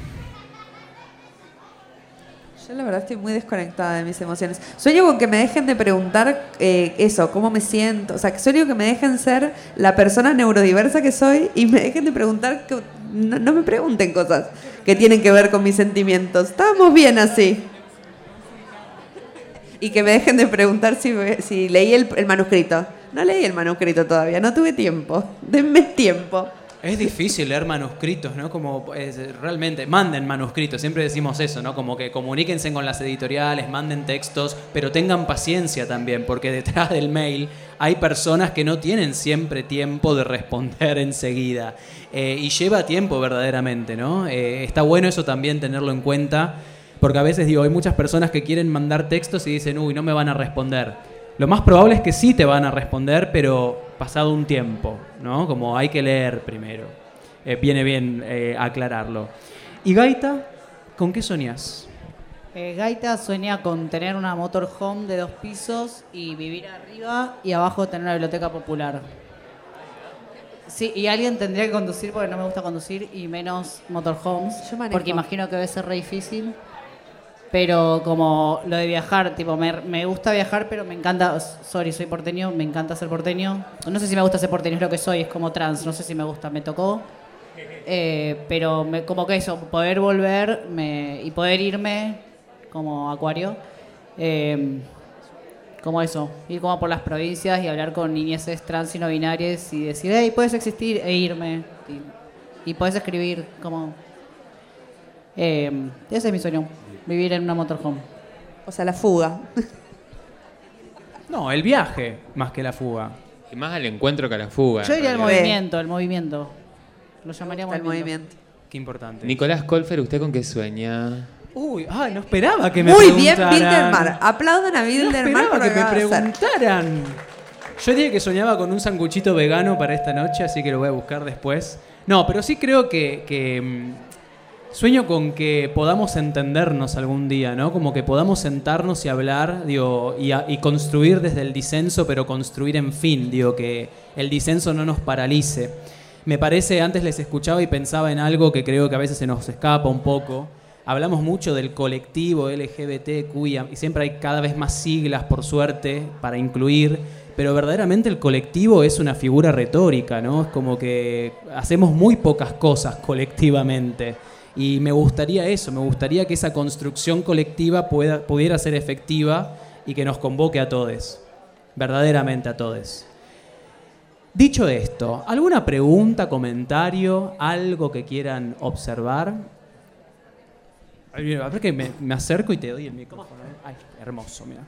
Yo la verdad estoy muy desconectada de mis emociones. Sueño con que me dejen de preguntar eh, eso, cómo me siento. O sea, que sueño que me dejen ser la persona neurodiversa que soy y me dejen de preguntar, que, no, no me pregunten cosas que tienen que ver con mis sentimientos. Estamos bien así. Y que me dejen de preguntar si, si leí el, el manuscrito. No leí el manuscrito todavía, no tuve tiempo. Denme tiempo.
Es difícil leer manuscritos, ¿no? Como es, realmente, manden manuscritos, siempre decimos eso, ¿no? Como que comuníquense con las editoriales, manden textos, pero tengan paciencia también, porque detrás del mail hay personas que no tienen siempre tiempo de responder enseguida. Eh, y lleva tiempo verdaderamente, ¿no? Eh, está bueno eso también tenerlo en cuenta, porque a veces digo, hay muchas personas que quieren mandar textos y dicen, uy, no me van a responder. Lo más probable es que sí te van a responder, pero pasado un tiempo, ¿no? Como hay que leer primero. Eh, viene bien eh, aclararlo. ¿Y Gaita, con qué soñás?
Eh, Gaita sueña con tener una motorhome de dos pisos y vivir arriba y abajo tener una biblioteca popular. Sí, y alguien tendría que conducir porque no me gusta conducir y menos motorhomes.
Yo manejo.
Porque imagino que debe ser re difícil. Pero como lo de viajar, tipo, me, me gusta viajar, pero me encanta, sorry, soy porteño, me encanta ser porteño. No sé si me gusta ser porteño, es lo que soy, es como trans, no sé si me gusta, me tocó. Eh, pero me- como que eso, poder volver me- y poder irme como acuario. eh, como eso, ir como por las provincias y hablar con niñeces trans y no binarias y decir, hey, puedes existir e irme. Y, y puedes escribir, como... Eh, ese es mi sueño, vivir en una motorhome.
O sea, la fuga.
No, el viaje, más que la fuga.
Y más al encuentro que a la fuga.
Yo
en
diría el
realidad.
movimiento, el movimiento. Lo llamaría
Está el
movimiento.
movimiento.
Qué importante.
Nicolás Colfer, ¿usted con qué sueña?
Uy, ay, no esperaba que me
Muy bien,
preguntaran.
Bildermar. Aplaudan a
No
Bildermar
esperaba
por lo
que me preguntaran. Yo dije que soñaba con un sanguchito vegano para esta noche, así que lo voy a buscar después. No, pero sí creo que, que, mm, Sueño con que podamos entendernos algún día, ¿no? Como que podamos sentarnos y hablar, digo, y, construir desde el disenso, pero construir en fin, digo, que el disenso no nos paralice. Me parece, antes les escuchaba y pensaba en algo que creo que a veces se nos escapa un poco. Hablamos mucho del colectivo LGBTQIA y siempre hay cada vez más siglas, por suerte, para incluir, pero verdaderamente el colectivo es una figura retórica, ¿no? Es como que hacemos muy pocas cosas colectivamente. Y me gustaría eso, me gustaría que esa construcción colectiva pueda, pudiera ser efectiva y que nos convoque a todos, verdaderamente a todos. Dicho esto, ¿alguna pregunta, comentario, algo que quieran observar? A ver que me, me acerco y te doy el micrófono. ¿eh? Ay, hermoso, mira.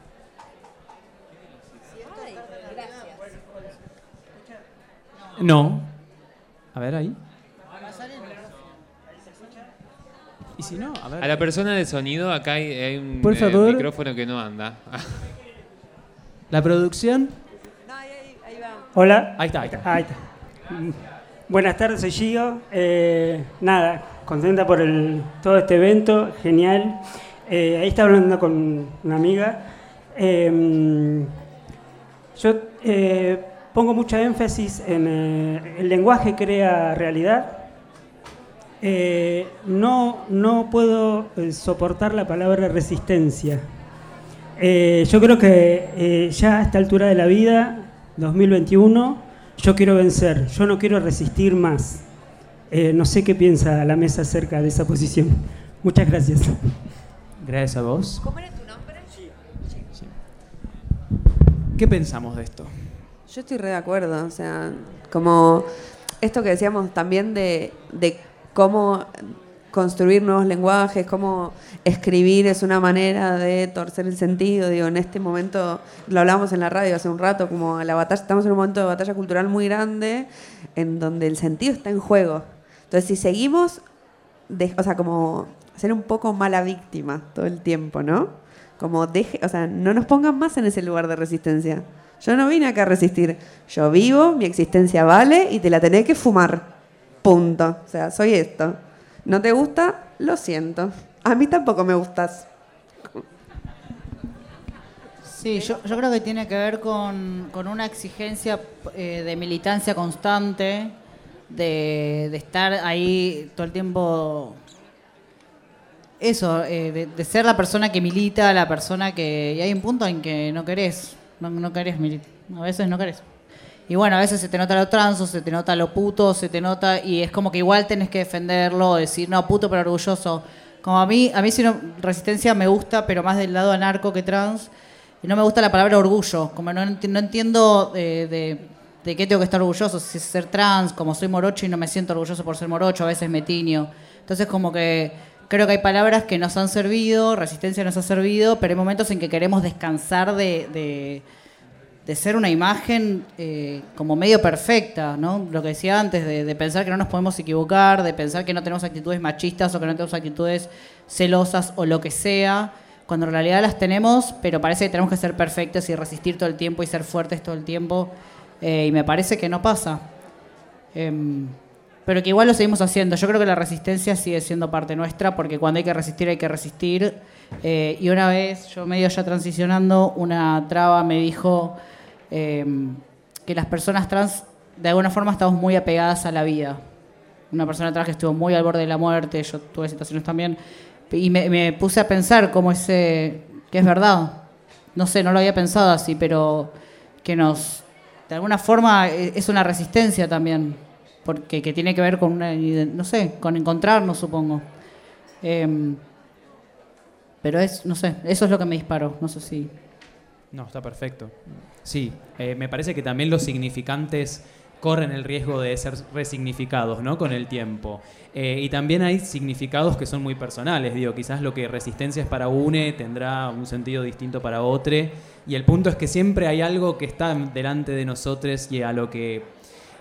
No. A ver ahí. Y si no, a ver.
A la persona de sonido, acá hay, hay un
Por
eh,
favor.
micrófono que no anda.
La producción.
Hola.
Ahí está, ahí está.
Ahí está. Buenas tardes, soy Gio. Eh, nada, contenta por el, todo este evento, genial. Eh, ahí estaba hablando con una amiga. Eh, yo eh, pongo mucha énfasis en eh, el lenguaje crea realidad. Eh, no, no puedo eh, soportar la palabra resistencia. Eh, yo creo que eh, ya a esta altura de la vida, 2021, yo quiero vencer, yo no quiero resistir más. Eh, no sé qué piensa la mesa acerca de esa posición. Muchas gracias.
Gracias a vos.
¿Cómo era tu nombre?
¿Qué pensamos de esto?
Yo estoy re de acuerdo, o sea, como esto que decíamos también de, de cómo construir nuevos lenguajes, cómo escribir es una manera de torcer el sentido, digo, en este momento, lo hablamos en la radio hace un rato, como la batalla, estamos en un momento de batalla cultural muy grande, en donde el sentido está en juego. Entonces, si seguimos, o sea, como ser un poco mala víctima todo el tiempo, ¿no? Como deje, o sea, no nos pongan más en ese lugar de resistencia. Yo no vine acá a resistir. Yo vivo, mi existencia vale y te la tenés que fumar. Punto. O sea, soy esto. ¿No te gusta? Lo siento. A mí tampoco me gustas.
Sí, yo, creo que tiene que ver con, con una exigencia eh, de militancia constante, de, de estar ahí todo el tiempo. Eso, eh, de, de ser la persona que milita, la persona que. Y hay un punto en que no querés, no, no querés militar. A veces no querés. Y bueno, a veces se te nota lo transo, se te nota lo puto, se te nota. Y es como que igual tenés que defenderlo, decir, no, puto, pero orgulloso. Como a mí, a mí si resistencia me gusta, pero más del lado anarco que trans. Y no me gusta la palabra orgullo. Como no, enti- no entiendo eh, de, qué tengo que estar orgulloso. Si es ser trans, como soy morocho y no me siento orgulloso por ser morocho, a veces me tiño. Entonces, como que creo que hay palabras que nos han servido, resistencia nos ha servido, pero hay momentos en que queremos descansar de, de, de ser una imagen eh, como medio perfecta, ¿no? Lo que decía antes, de, pensar que no nos podemos equivocar, de pensar que no tenemos actitudes machistas o que no tenemos actitudes celosas o lo que sea, cuando en realidad las tenemos, pero parece que tenemos que ser perfectos y resistir todo el tiempo y ser fuertes todo el tiempo, eh, y me parece que no pasa. Em, pero que igual lo seguimos haciendo. Yo creo que la resistencia sigue siendo parte nuestra, porque cuando hay que resistir, hay que resistir. Eh, y una vez, yo medio ya transicionando, una traba me dijo em, que las personas trans, de alguna forma, estamos muy apegadas a la vida. Una persona trans que estuvo muy al borde de la muerte, yo tuve situaciones también, y me, puse a pensar cómo ese, que es verdad. No sé, no lo había pensado así, pero que nos, de alguna forma, e- es una resistencia también, porque que tiene que ver con una, no sé, con encontrarnos, supongo. Em, pero es, no sé, eso es lo que me disparó, no sé si...
No, está perfecto. Sí, eh, me parece que también los significantes corren el riesgo de ser resignificados, ¿no? Con el tiempo. Eh, y también hay significados que son muy personales. Digo, quizás lo que resistencia es para une tendrá un sentido distinto para otro. Y el punto es que siempre hay algo que está delante de nosotros y a lo que,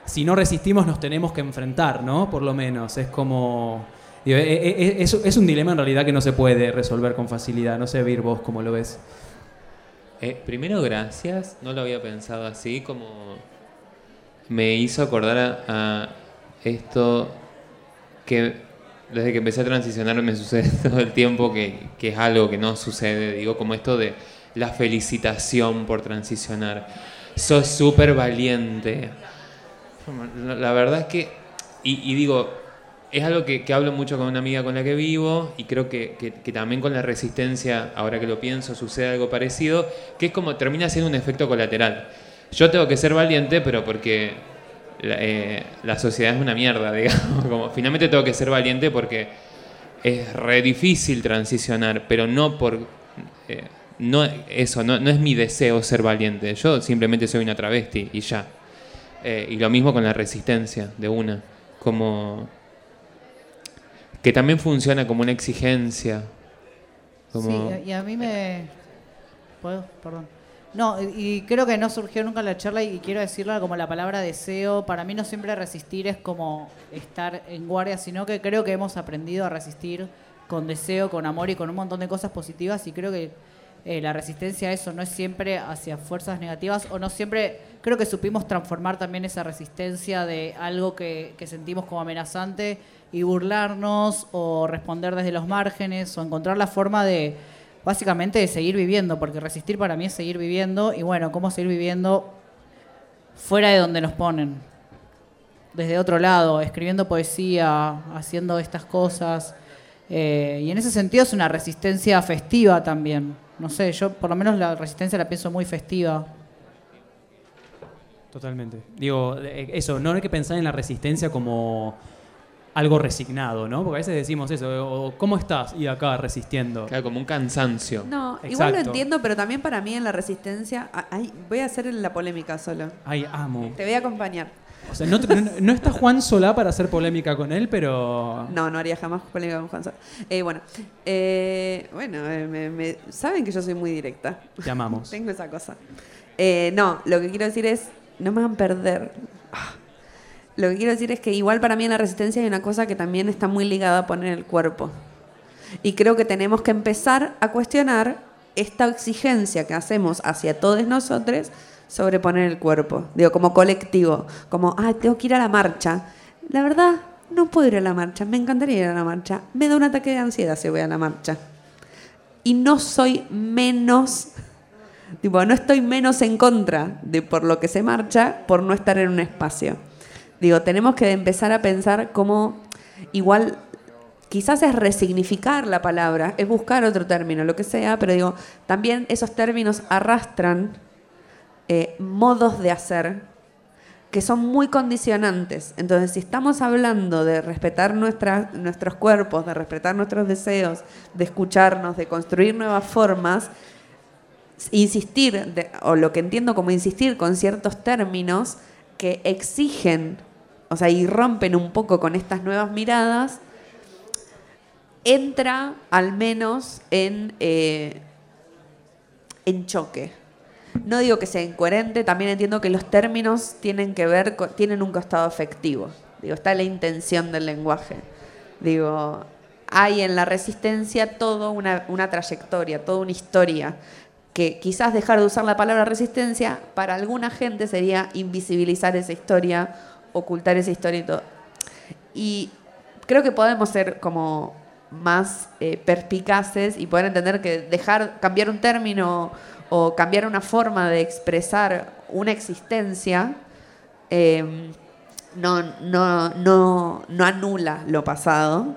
si no resistimos, nos tenemos que enfrentar, ¿no? Por lo menos. Es como. digo, eh, eh, es, es un dilema en realidad que no se puede resolver con facilidad. No sé, Vir, vos cómo lo ves.
Eh, primero, gracias. No lo había pensado así, como me hizo acordar a, esto que desde que empecé a transicionar me sucede todo el tiempo que, que es algo que no sucede, digo, como esto de la felicitación por transicionar. Sos súper valiente. La, verdad es que, y digo, es algo que, que hablo mucho con una amiga con la que vivo y creo que, que- también con la resistencia, ahora que lo pienso, sucede algo parecido, que es como termina siendo un efecto colateral. Yo tengo que ser valiente, pero porque la, eh, sociedad es una mierda, digamos. Finalmente tengo que ser valiente porque es re difícil transicionar, pero no por... eh, no, eso, no, no es mi deseo ser valiente. Yo simplemente soy una travesti y ya. Eh, y lo mismo con la resistencia de una. Como que también funciona como una exigencia. Como,
Sí, y a mí me... ¿Puedo? Perdón. No, y creo que no surgió nunca la charla y quiero decirlo como la palabra deseo. Para mí no siempre resistir es como estar en guardia, sino que creo que hemos aprendido a resistir con deseo, con amor y con un montón de cosas positivas y creo que eh, la resistencia a eso no es siempre hacia fuerzas negativas o no siempre, creo que supimos transformar también esa resistencia de algo que sentimos como amenazante y burlarnos o responder desde los márgenes o encontrar la forma de básicamente de seguir viviendo, porque resistir para mí es seguir viviendo y bueno, cómo seguir viviendo fuera de donde nos ponen, desde otro lado, escribiendo poesía, haciendo estas cosas. eh, y en ese sentido es una resistencia festiva también. No sé, yo por lo menos la resistencia la pienso muy festiva.
Totalmente. Digo, eh, eso, no hay que pensar en la resistencia como algo resignado, ¿no? Porque a veces decimos eso, o, ¿cómo estás? Y acá resistiendo.
claro, como un cansancio.
No, igual lo
Exacto.
entiendo, pero también para mí en la resistencia. ay, voy a hacer la polémica solo.
Ay, amo.
Te voy a acompañar.
O sea, no, te- no- no está Juan Solá para hacer polémica con él, pero...
No, no haría jamás polémica con Juan Sol. Eh, bueno, eh, bueno eh, me- me- saben que yo soy muy directa.
Te amamos.
Tengo esa cosa. Eh, no, lo que quiero decir es, no me van a perder. Lo que quiero decir es que igual para mí en la resistencia hay una cosa que también está muy ligada a poner el cuerpo. Y creo que tenemos que empezar a cuestionar esta exigencia que hacemos hacia todos nosotros sobre poner el cuerpo. Digo, como colectivo, como, ah, tengo que ir a la marcha. La verdad, no puedo ir a la marcha, me encantaría ir a la marcha. Me da un ataque de ansiedad si voy a la marcha. Y no soy menos Tipo, no estoy menos en contra de por lo que se marcha por no estar en un espacio. Digo, tenemos que empezar a pensar cómo igual quizás es resignificar la palabra, es buscar otro término, lo que sea, pero digo, también esos términos arrastran eh, modos de hacer que son muy condicionantes. Entonces, si estamos hablando de respetar nuestra- nuestros cuerpos, de respetar nuestros deseos, de escucharnos, de construir nuevas formas, insistir, o lo que entiendo como insistir con ciertos términos que exigen, o sea, y rompen un poco con estas nuevas miradas, entra al menos en, eh, en choque. No digo que sea incoherente, también entiendo que los términos tienen que ver, con- tienen un costado afectivo. Digo, está la intención del lenguaje. Digo, hay en la resistencia toda una, una trayectoria, toda una historia, que quizás dejar de usar la palabra resistencia para alguna gente sería invisibilizar esa historia, ocultar esa historia y todo. Y creo que podemos ser como más eh, perspicaces y poder entender que dejar, cambiar un término o cambiar una forma de expresar una existencia eh, no, no, no, no anula lo pasado.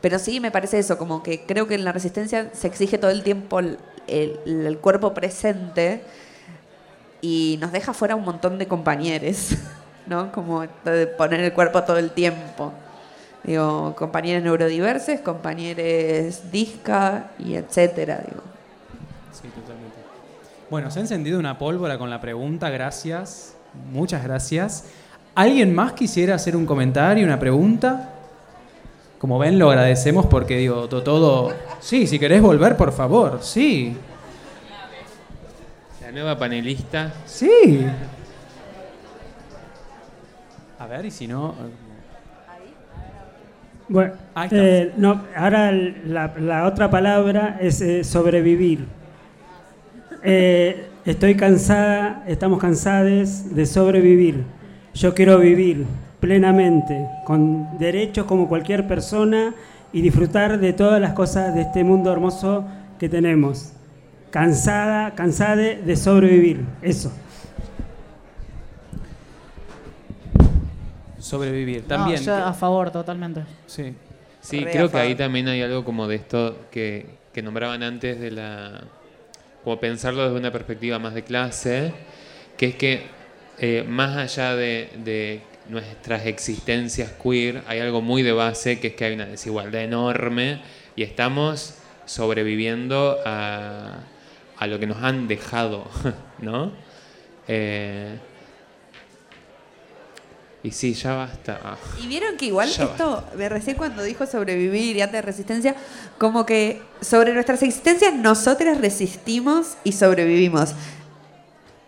Pero sí me parece eso, como que creo que en la resistencia se exige todo el tiempo el cuerpo presente y nos deja fuera un montón de compañeros, ¿no? Como de poner el cuerpo todo el tiempo. Digo, compañeros neurodiversos, compañeros disca y etcétera, digo.
Sí, totalmente. Bueno, se ha encendido una pólvora con la pregunta, gracias. Muchas gracias. ¿Alguien más quisiera hacer un comentario, una pregunta? Como ven, lo agradecemos porque digo, to- todo... Sí, si querés volver, por favor, sí.
La nueva panelista.
Sí. A ver, y si no...
Bueno,
Ahí está.
eh, no, ahora la, la otra palabra es eh, sobrevivir. Eh, estoy cansada, estamos cansados de sobrevivir. Yo quiero vivir. plenamente, con derechos como cualquier persona y disfrutar de todas las cosas de este mundo hermoso que tenemos. Cansada, cansada de sobrevivir, eso.
Sobrevivir,
No,
también.
yo a favor, totalmente.
Sí.
Sí,
Re
creo que ahí también hay algo como de esto que, que nombraban antes de la... como pensarlo desde una perspectiva más de clase, que es que eh, más allá de, de nuestras existencias queer, hay algo muy de base, que es que hay una desigualdad enorme y estamos sobreviviendo a, a lo que nos han dejado, ¿no? Eh, y sí, ya basta.
Y vieron que igual
Ya
esto, me recién cuando dijo sobrevivir y arte de resistencia, como que sobre nuestras existencias nosotras resistimos y sobrevivimos.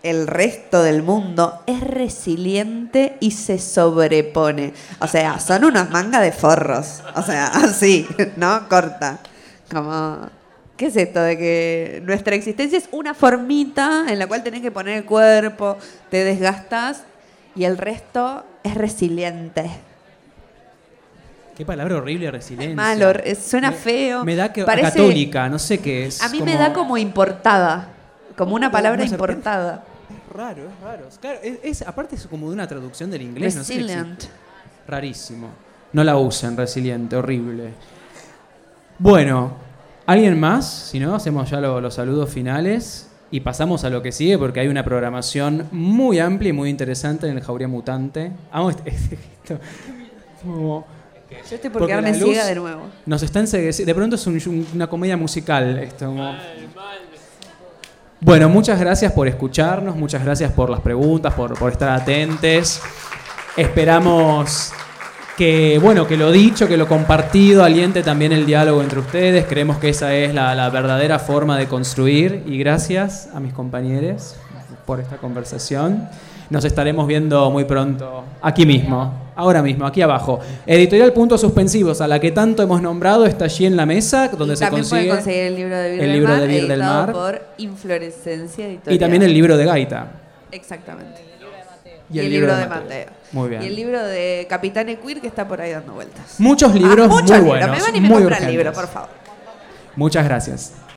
El resto del mundo es resiliente y se sobrepone. O sea, son unas mangas de forros. O sea, así, ¿no? Corta. Como, ¿qué es esto de que nuestra existencia es una formita en la cual tenés que poner el cuerpo, te desgastas y el resto es resiliente?
Qué palabra horrible, resiliencia.
Malo, eh, suena
Me-
feo.
Me da que
Parece-
católica, no sé qué es.
A mí me da como importada, como una palabra importada.
Es raro, es raro. Claro, es, es- aparte es como de una traducción del inglés. no sé
Resilient.
Rarísimo. No la usen, resiliente, horrible. Bueno, ¿alguien más? Si no, hacemos ya lo- los saludos finales y pasamos a lo que sigue porque hay una programación muy amplia y muy interesante en el Jauría Mutante. Amo este, este gesto. Como-
Yo estoy por
Porque
quedarme ciega de nuevo.
Nos está ensegueciendo. De pronto es un- un- una comedia musical esto. como- Bueno, muchas gracias por escucharnos, muchas gracias por las preguntas, por, por estar atentes. Esperamos que, bueno, que lo dicho, que lo compartido aliente también el diálogo entre ustedes. Creemos que esa es la, la verdadera forma de construir. Y gracias a mis compañeros por esta conversación. Nos estaremos viendo muy pronto, aquí mismo, ahora mismo, aquí abajo. Editorial Puntos Suspensivos, a la que tanto hemos nombrado, está allí en la mesa, donde
Y
se consigue.
conseguir el libro de Vir
el
del
libro
Mar,
de del Mar.
por Inflorescencia Editorial.
Y también el libro de Gaita.
Exactamente.
Y
Y el, libro, de Mateo.
Muy bien.
Y el libro de Capitán Queer que está por ahí dando vueltas.
Muchos libros
Ah, muchos
muy
libros.
buenos.
Me van y me compran
urgentes.
libro, por favor.
Muchas gracias.